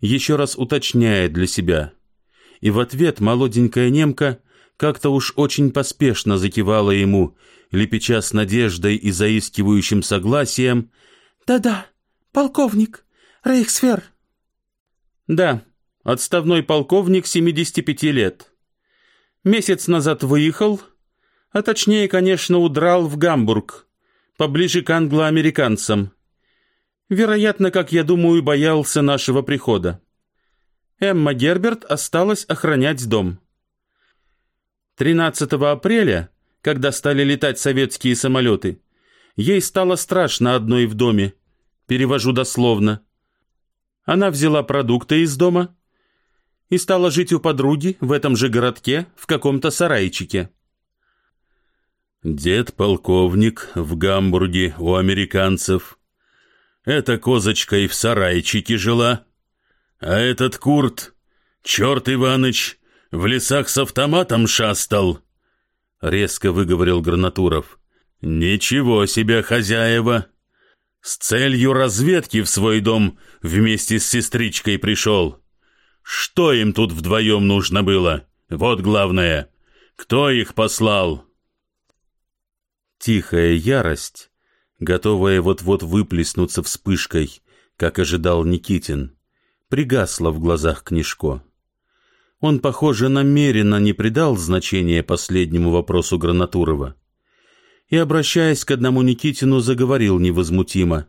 еще раз уточняя для себя. И в ответ молоденькая немка как-то уж очень поспешно закивала ему, лепеча с надеждой и заискивающим согласием. «Да-да, полковник, рейхсфер». «Да, отставной полковник 75 лет. Месяц назад выехал, а точнее, конечно, удрал в Гамбург, поближе к англоамериканцам. Вероятно, как я думаю, боялся нашего прихода. Эмма Герберт осталась охранять дом. 13 апреля, когда стали летать советские самолеты, ей стало страшно одной в доме. Перевожу дословно. Она взяла продукты из дома и стала жить у подруги в этом же городке, в каком-то сарайчике. Дед-полковник в Гамбурге у американцев эта козочка и в сарайчике жила. А этот Курт, черт Иваныч, в лесах с автоматом шастал. Резко выговорил Гранатуров. Ничего себе, хозяева! С целью разведки в свой дом вместе с сестричкой пришел. Что им тут вдвоем нужно было? Вот главное. Кто их послал? Тихая ярость готовая вот-вот выплеснуться вспышкой, как ожидал Никитин, пригасла в глазах Книжко. Он, похоже, намеренно не придал значения последнему вопросу Гранатурова и, обращаясь к одному Никитину, заговорил невозмутимо.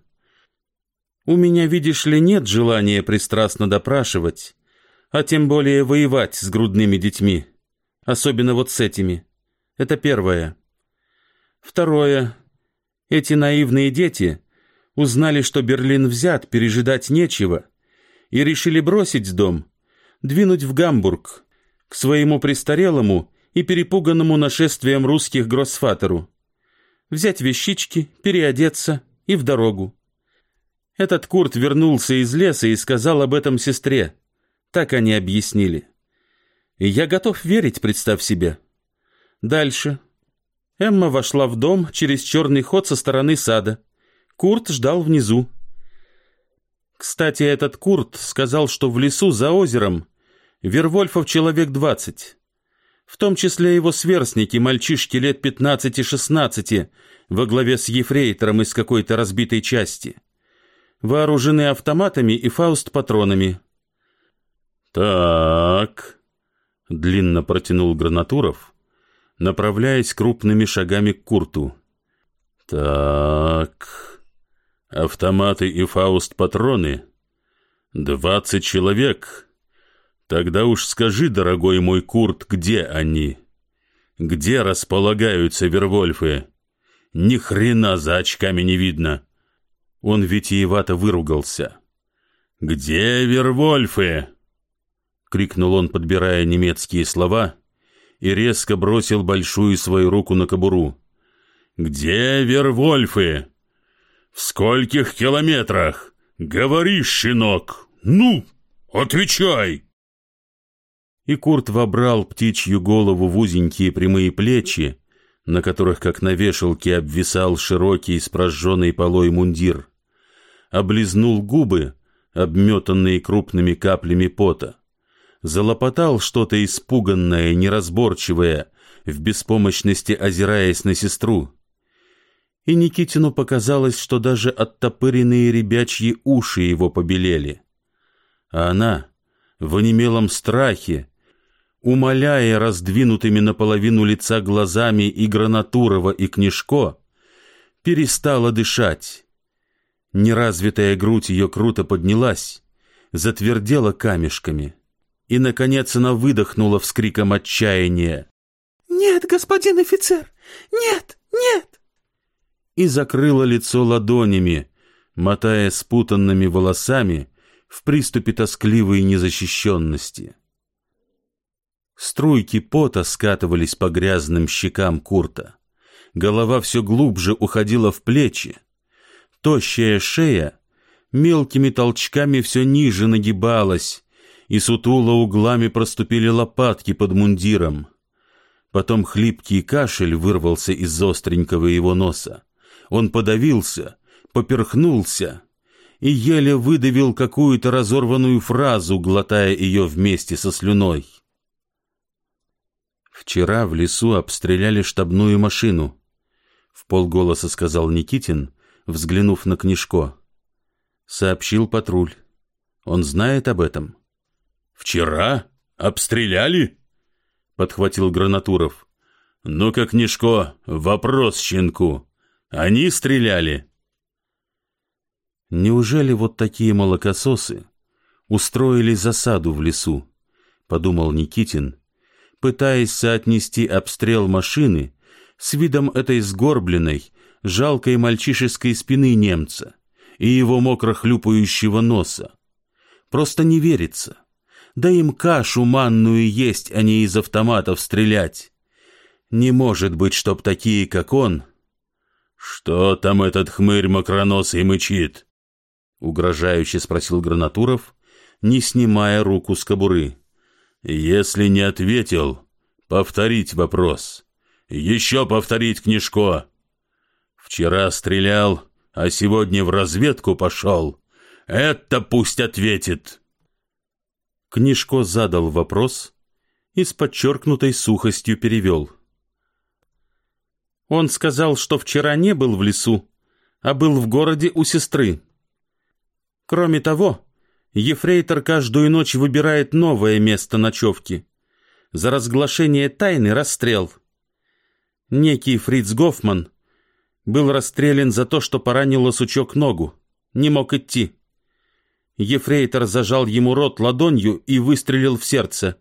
«У меня, видишь ли, нет желания пристрастно допрашивать, а тем более воевать с грудными детьми, особенно вот с этими. Это первое. Второе. Эти наивные дети узнали, что Берлин взят, пережидать нечего, и решили бросить дом, двинуть в Гамбург, к своему престарелому и перепуганному нашествием русских гроссфатеру, взять вещички, переодеться и в дорогу. Этот Курт вернулся из леса и сказал об этом сестре. Так они объяснили. И я готов верить, представь себе. Дальше. Эмма вошла в дом через черный ход со стороны сада. Курт ждал внизу. Кстати, этот Курт сказал, что в лесу за озером Вервольфов человек двадцать. В том числе его сверстники, мальчишки лет пятнадцати-шестнадцати, во главе с ефрейтором из какой-то разбитой части. Вооружены автоматами и фауст-патронами. «Так...» — длинно протянул Гранатуров, направляясь крупными шагами к Курту. «Так... Автоматы и фауст-патроны? Двадцать человек. Тогда уж скажи, дорогой мой Курт, где они? Где располагаются Вервольфы? Ни хрена за очками не видно!» Он витиевато выругался. «Где Вервольфы?» — крикнул он, подбирая немецкие слова — и резко бросил большую свою руку на кобуру. «Где Вервольфы? В скольких километрах? Говори, щенок! Ну, отвечай!» И Курт вобрал птичью голову в узенькие прямые плечи, на которых, как на вешалке, обвисал широкий с полой мундир, облизнул губы, обметанные крупными каплями пота, залопотал что-то испуганное, неразборчивое, в беспомощности озираясь на сестру. И Никитину показалось, что даже оттопыренные ребячьи уши его побелели. А она, в онемелом страхе, умоляя раздвинутыми наполовину лица глазами и Гранатурова, и Книжко, перестала дышать. Неразвитая грудь ее круто поднялась, затвердела камешками, и, наконец, она выдохнула вскриком отчаяния. «Нет, господин офицер! Нет! Нет!» И закрыла лицо ладонями, мотая спутанными волосами в приступе тоскливой незащищенности. Струйки пота скатывались по грязным щекам Курта. Голова все глубже уходила в плечи. Тощая шея мелкими толчками все ниже нагибалась, и сутуло углами проступили лопатки под мундиром. Потом хлипкий кашель вырвался из остренького его носа. Он подавился, поперхнулся и еле выдавил какую-то разорванную фразу, глотая ее вместе со слюной. Вчера в лесу обстреляли штабную машину, в полголоса сказал Никитин, взглянув на Книжко. Сообщил патруль. Он знает об этом. Вчера обстреляли? подхватил Гранатуров. Ну-ка, Книжко, вопрос щенку. Они стреляли? Неужели вот такие молокососы устроили засаду в лесу? подумал Никитин пытаясь соотнести обстрел машины с видом этой сгорбленной, жалкой мальчишеской спины немца и его мокро хлюпающего носа. Просто не верится. Да им кашу манную есть, а не из автоматов стрелять. Не может быть, чтоб такие, как он... «Что там этот хмырь мокроносый мычит?» — угрожающе спросил Гранатуров, не снимая руку с кобуры. Если не ответил, повторить вопрос. Еще повторить, Книжко. Вчера стрелял, а сегодня в разведку пошел. Это пусть ответит. Книжко задал вопрос и с подчеркнутой сухостью перевел. Он сказал, что вчера не был в лесу, а был в городе у сестры. Кроме того, Ефрейтор каждую ночь выбирает новое место ночевки. За разглашение тайны расстрел. Некий Фриц Гофман был расстрелян за то, что поранил лосучок ногу. Не мог идти. Ефрейтор зажал ему рот ладонью и выстрелил в сердце.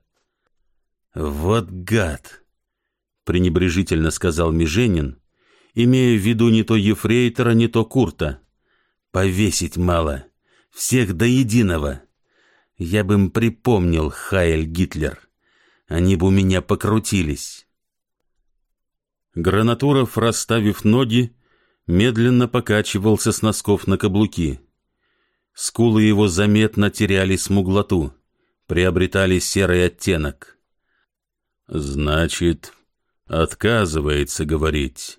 «Вот гад!» — пренебрежительно сказал Меженин, имея в виду не то Ефрейтора, не то Курта. «Повесить мало. Всех до единого. Я бы им припомнил, Хайль Гитлер. Они бы у меня покрутились. Гранатуров, расставив ноги, медленно покачивался с носков на каблуки. Скулы его заметно теряли смуглоту, приобретали серый оттенок. «Значит, отказывается говорить.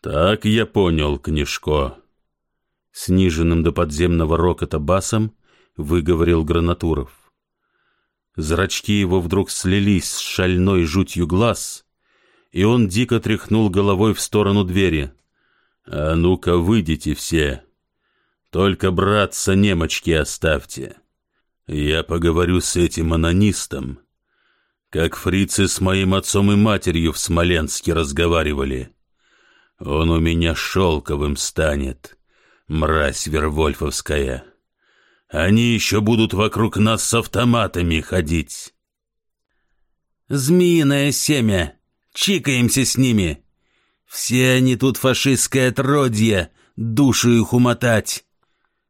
Так я понял, Книжко» сниженным до подземного рокота басом выговорил Гранатуров. Зрачки его вдруг слились с шальной жутью глаз, и он дико тряхнул головой в сторону двери. «А ну-ка, выйдите все! Только братца немочки оставьте! Я поговорю с этим анонистом, как фрицы с моим отцом и матерью в Смоленске разговаривали. Он у меня шелковым станет» мразь Вервольфовская. Они еще будут вокруг нас с автоматами ходить. Змеиное семя. Чикаемся с ними. Все они тут фашистское отродье, душу их умотать.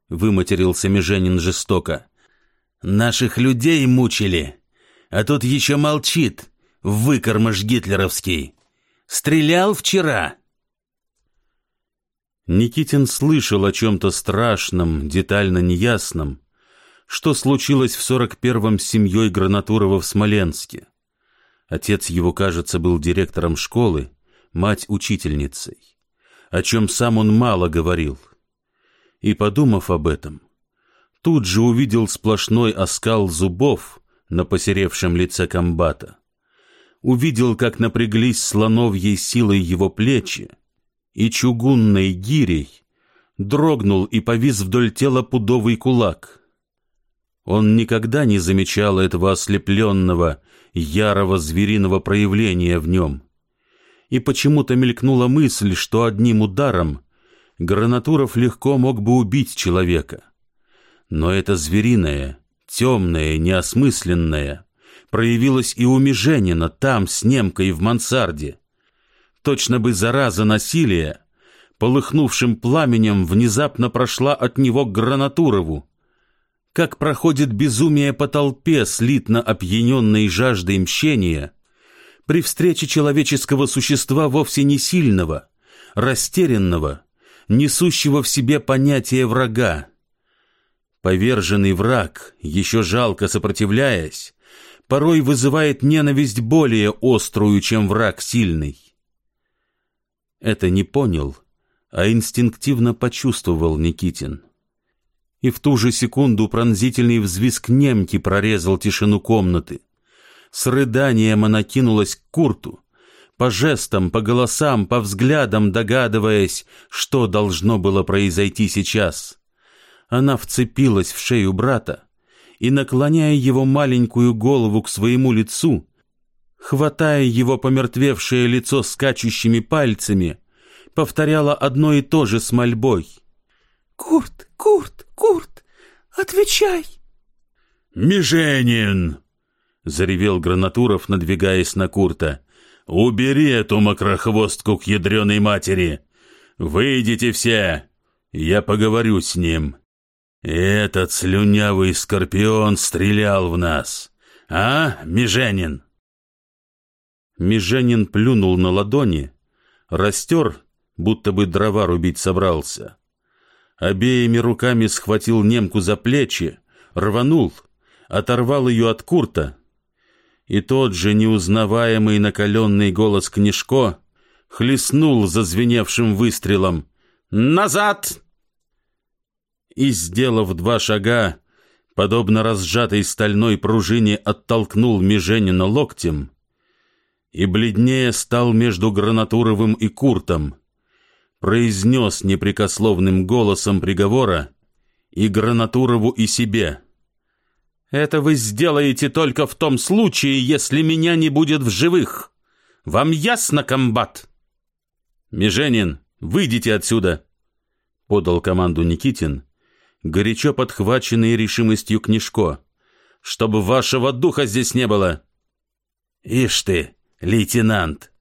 Выматерился Меженин жестоко. Наших людей мучили, а тут еще молчит, выкормыш гитлеровский? Стрелял вчера?» Никитин слышал о чем-то страшном, детально неясном, что случилось в сорок первом с семьей Гранатурова в Смоленске. Отец его, кажется, был директором школы, мать учительницей, о чем сам он мало говорил. И, подумав об этом, тут же увидел сплошной оскал зубов на посеревшем лице комбата. Увидел, как напряглись слоновьей силой его плечи, и чугунной гирей дрогнул и повис вдоль тела пудовый кулак. Он никогда не замечал этого ослепленного, ярого звериного проявления в нем. И почему-то мелькнула мысль, что одним ударом Гранатуров легко мог бы убить человека. Но это звериное, темное, неосмысленное проявилось и у Меженина там, с немкой в мансарде. Точно бы зараза насилия, полыхнувшим пламенем, внезапно прошла от него к Гранатурову. Как проходит безумие по толпе, слитно опьяненной жаждой мщения, при встрече человеческого существа вовсе не сильного, растерянного, несущего в себе понятие врага. Поверженный враг, еще жалко сопротивляясь, порой вызывает ненависть более острую, чем враг сильный. Это не понял, а инстинктивно почувствовал Никитин. И в ту же секунду пронзительный взвизг немки прорезал тишину комнаты. С рыданием она кинулась к Курту, по жестам, по голосам, по взглядам догадываясь, что должно было произойти сейчас. Она вцепилась в шею брата и, наклоняя его маленькую голову к своему лицу, хватая его помертвевшее лицо скачущими пальцами, повторяла одно и то же с мольбой. «Курт, Курт, Курт, отвечай!» «Меженин!» — заревел Гранатуров, надвигаясь на Курта. «Убери эту мокрохвостку к ядреной матери! Выйдите все! Я поговорю с ним!» «Этот слюнявый скорпион стрелял в нас! А, Меженин?» Меженин плюнул на ладони, растер, будто бы дрова рубить собрался. Обеими руками схватил немку за плечи, рванул, оторвал ее от курта, и тот же неузнаваемый накаленный голос Книжко хлестнул зазвеневшим выстрелом «Назад!» И, сделав два шага, подобно разжатой стальной пружине, оттолкнул Меженина локтем — и бледнее стал между Гранатуровым и Куртом, произнес непрекословным голосом приговора и Гранатурову и себе. «Это вы сделаете только в том случае, если меня не будет в живых. Вам ясно, комбат?» «Меженин, выйдите отсюда!» — подал команду Никитин, горячо подхваченный решимостью Книжко. «Чтобы вашего духа здесь не было!» «Ишь ты!» лейтенант!»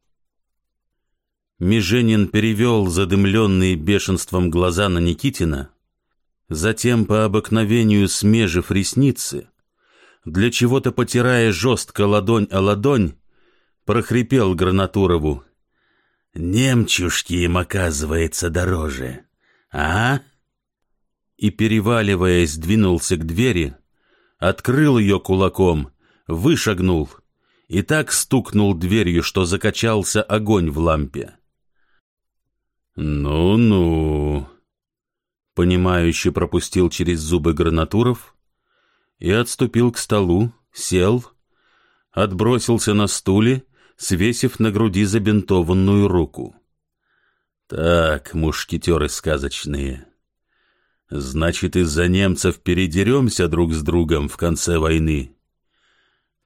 Меженин перевел задымленные бешенством глаза на Никитина, затем по обыкновению смежив ресницы, для чего-то потирая жестко ладонь о ладонь, прохрипел Гранатурову. «Немчушки им, оказывается, дороже, а?» И, переваливаясь, двинулся к двери, открыл ее кулаком, вышагнул — и так стукнул дверью, что закачался огонь в лампе. «Ну-ну», — понимающе пропустил через зубы Гранатуров и отступил к столу, сел, отбросился на стуле, свесив на груди забинтованную руку. «Так, мушкетеры сказочные, значит, из-за немцев передеремся друг с другом в конце войны».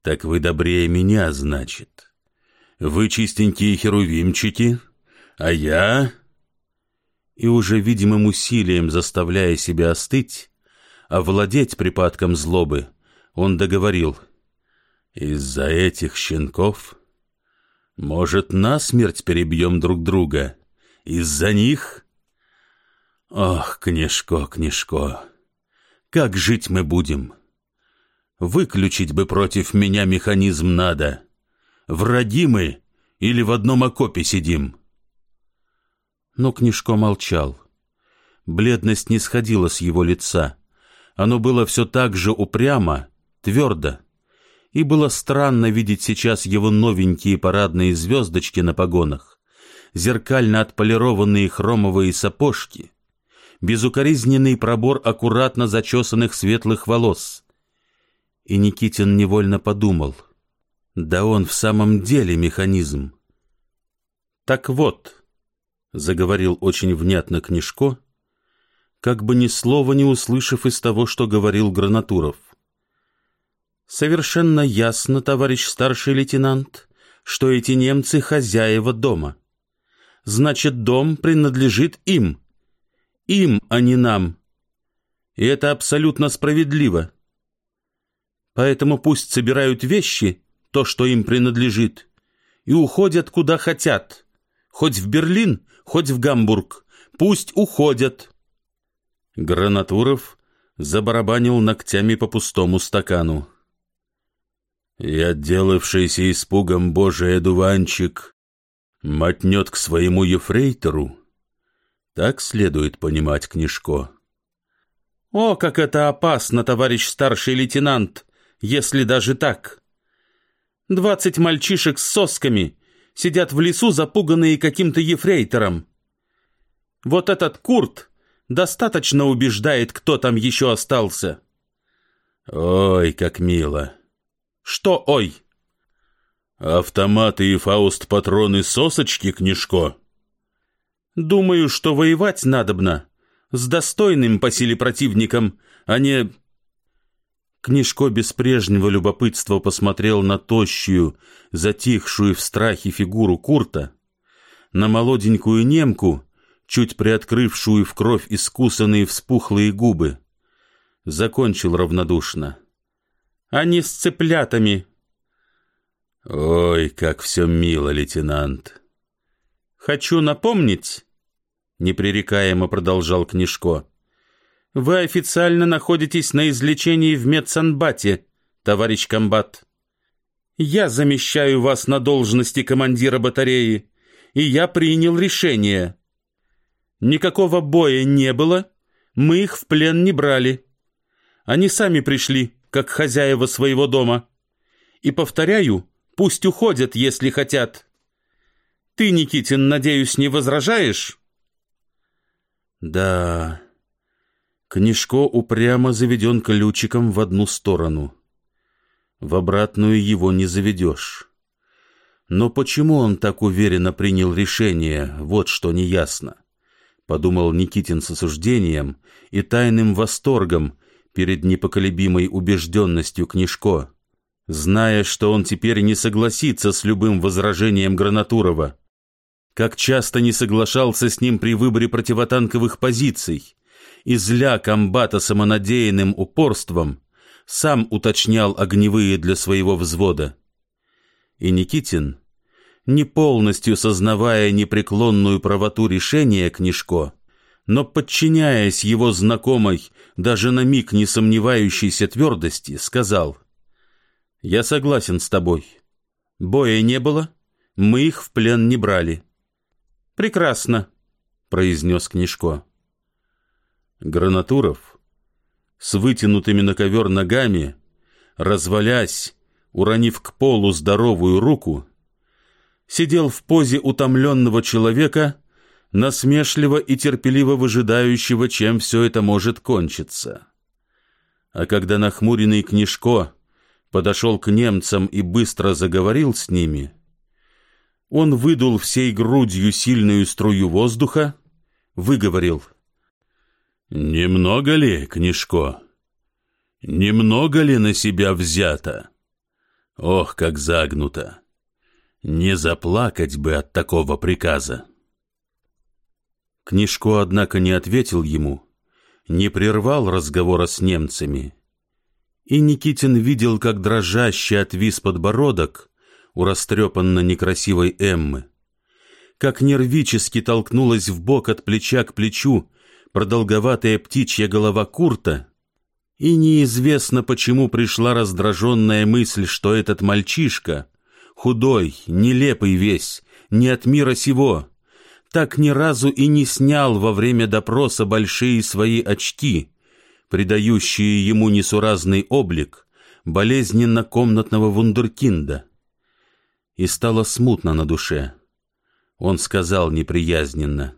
Так вы добрее меня, значит. Вы чистенькие херувимчики, а я... И уже видимым усилием заставляя себя остыть, овладеть припадком злобы, он договорил. Из-за этих щенков... Может, насмерть перебьем друг друга? Из-за них? Ох, книжко, книжко, как жить мы будем?» Выключить бы против меня механизм надо. Враги мы или в одном окопе сидим?» Но Книжко молчал. Бледность не сходила с его лица. Оно было все так же упрямо, твердо. И было странно видеть сейчас его новенькие парадные звездочки на погонах, зеркально отполированные хромовые сапожки, безукоризненный пробор аккуратно зачесанных светлых волос. И Никитин невольно подумал, да он в самом деле механизм. «Так вот», — заговорил очень внятно Книжко, как бы ни слова не услышав из того, что говорил Гранатуров. «Совершенно ясно, товарищ старший лейтенант, что эти немцы хозяева дома. Значит, дом принадлежит им. Им, а не нам. И это абсолютно справедливо. Поэтому пусть собирают вещи, то, что им принадлежит, и уходят куда хотят, хоть в Берлин, хоть в Гамбург. Пусть уходят». Гранатуров забарабанил ногтями по пустому стакану. И отделавшийся испугом божий одуванчик мотнет к своему ефрейтору. Так следует понимать книжко. О, как это опасно, товарищ старший лейтенант, если даже так. Двадцать мальчишек с сосками сидят в лесу, запуганные каким-то ефрейтором. Вот этот Курт достаточно убеждает, кто там еще остался. Ой, как мило. Что ой? Автоматы и фауст-патроны сосочки, книжко? Думаю, что воевать надобно. С достойным по силе противником, а не... Книжко без прежнего любопытства посмотрел на тощую, затихшую в страхе фигуру Курта, на молоденькую немку, чуть приоткрывшую в кровь искусанные вспухлые губы. Закончил равнодушно. «Они с цыплятами». «Ой, как все мило, лейтенант!» «Хочу напомнить», — непререкаемо продолжал Книжко, «вы официально находитесь на излечении в медсанбате, товарищ комбат. Я замещаю вас на должности командира батареи, и я принял решение. Никакого боя не было, мы их в плен не брали. Они сами пришли, как хозяева своего дома. И, повторяю, пусть уходят, если хотят. Ты, Никитин, надеюсь, не возражаешь? Да, Книжко упрямо заведен ключиком в одну сторону. В обратную его не заведешь. Но почему он так уверенно принял решение, вот что неясно подумал Никитин с осуждением и тайным восторгом перед непоколебимой убежденностью Книжко, зная, что он теперь не согласится с любым возражением Гранатурова, как часто не соглашался с ним при выборе противотанковых позиций, и зля комбата самонадеянным упорством, сам уточнял огневые для своего взвода. И Никитин, не полностью сознавая непреклонную правоту решения Книжко, но подчиняясь его знакомой, даже на миг не сомневающейся твердости, сказал «Я согласен с тобой. Боя не было, мы их в плен не брали». «Прекрасно», — произнес Книжко. Гранатуров, с вытянутыми на ковер ногами, развалясь, уронив к полу здоровую руку, сидел в позе утомленного человека, насмешливо и терпеливо выжидающего, чем все это может кончиться. А когда нахмуренный Книжко подошел к немцам и быстро заговорил с ними, он выдул всей грудью сильную струю воздуха, выговорил. «Немного ли, Книжко? Немного ли на себя взято? Ох, как загнуто! Не заплакать бы от такого приказа. Книжко, однако, не ответил ему, не прервал разговора с немцами. И Никитин видел, как дрожащий отвис подбородок у растрепанно некрасивой Эммы, как нервически толкнулась в бок от плеча к плечу продолговатая птичья голова Курта, и неизвестно, почему пришла раздраженная мысль, что этот мальчишка — худой, нелепый весь, не от мира сего, так ни разу и не снял во время допроса большие свои очки, придающие ему несуразный облик болезненно-комнатного вундеркинда. И стало смутно на душе. Он сказал неприязненно.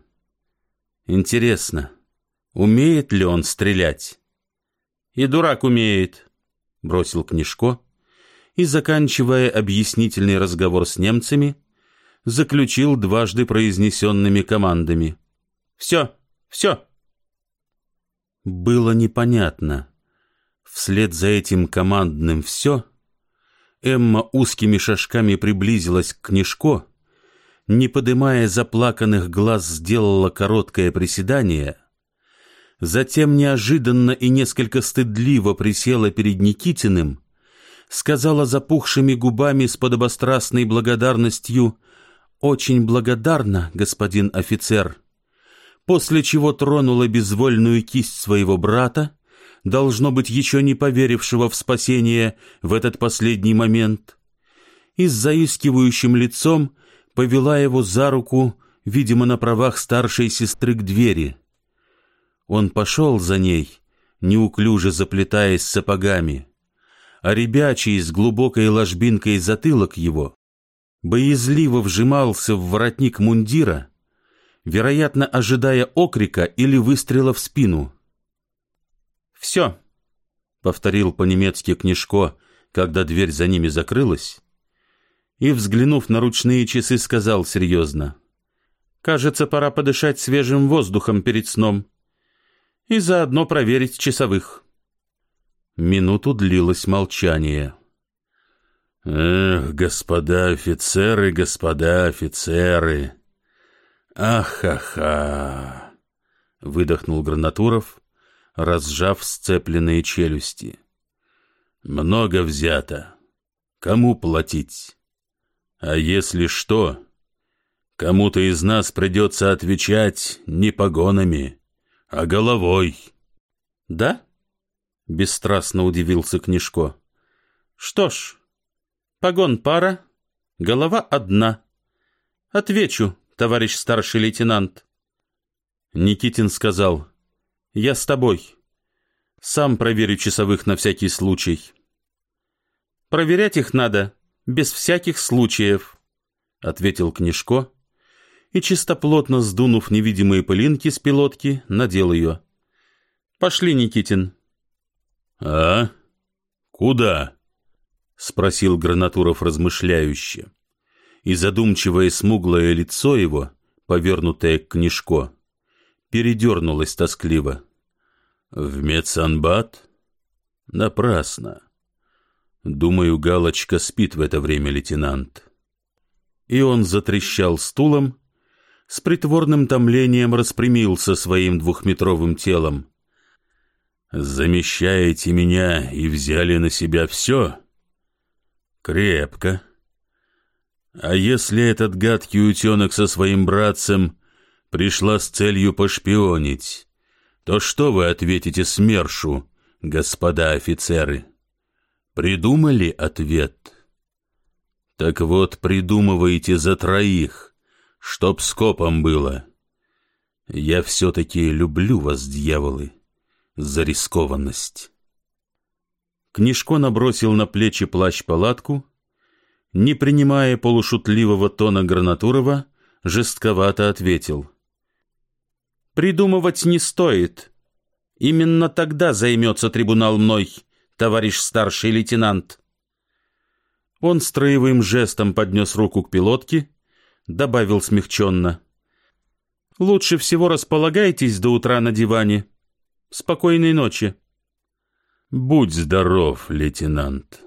«Интересно, умеет ли он стрелять?» «И дурак умеет», — бросил Книжко, и, заканчивая объяснительный разговор с немцами, заключил дважды произнесенными командами. «Все, все!» Было непонятно. Вслед за этим командным «все» Эмма узкими шажками приблизилась к Книжко, не подымая заплаканных глаз, сделала короткое приседание, затем неожиданно и несколько стыдливо присела перед Никитиным, сказала запухшими губами с подобострастной благодарностью «Очень благодарна, господин офицер», после чего тронула безвольную кисть своего брата, должно быть еще не поверившего в спасение в этот последний момент, и с заискивающим лицом повела его за руку, видимо, на правах старшей сестры к двери. Он пошел за ней, неуклюже заплетаясь сапогами, а ребячий с глубокой ложбинкой затылок его боязливо вжимался в воротник мундира, вероятно, ожидая окрика или выстрела в спину. «Все», — повторил по-немецки Книжко, когда дверь за ними закрылась, и, взглянув на ручные часы, сказал серьезно, «Кажется, пора подышать свежим воздухом перед сном и заодно проверить часовых». Минуту длилось молчание. «Эх, господа офицеры, господа офицеры! Ах-ха-ха!» — выдохнул Гранатуров, разжав сцепленные челюсти. «Много взято. Кому платить? А если что, кому-то из нас придется отвечать не погонами, а головой». «Да?» — бесстрастно удивился Книжко. «Что ж, погон пара, голова одна. Отвечу, товарищ старший лейтенант». Никитин сказал, «Я с тобой. Сам проверю часовых на всякий случай». «Проверять их надо без всяких случаев», — ответил Книжко, и, чистоплотно сдунув невидимые пылинки с пилотки, надел ее. «Пошли, Никитин». «А? Куда?» — спросил Гранатуров размышляюще. И задумчивое смуглое лицо его, повернутое к книжко, передернулось тоскливо. «В медсанбат? Напрасно. Думаю, Галочка спит в это время, лейтенант». И он затрещал стулом, с притворным томлением распрямился своим двухметровым телом. Замещаете меня и взяли на себя все? Крепко. А если этот гадкий утенок со своим братцем пришла с целью пошпионить, то что вы ответите СМЕРШу, господа офицеры? Придумали ответ? Так вот, придумывайте за троих, чтоб скопом было. Я все-таки люблю вас, дьяволы за рискованность. Книжко набросил на плечи плащ-палатку, не принимая полушутливого тона Гранатурова, жестковато ответил. «Придумывать не стоит. Именно тогда займется трибунал мной, товарищ старший лейтенант». Он строевым жестом поднес руку к пилотке, добавил смягченно. «Лучше всего располагайтесь до утра на диване». Спокойной ночи. Будь здоров, лейтенант.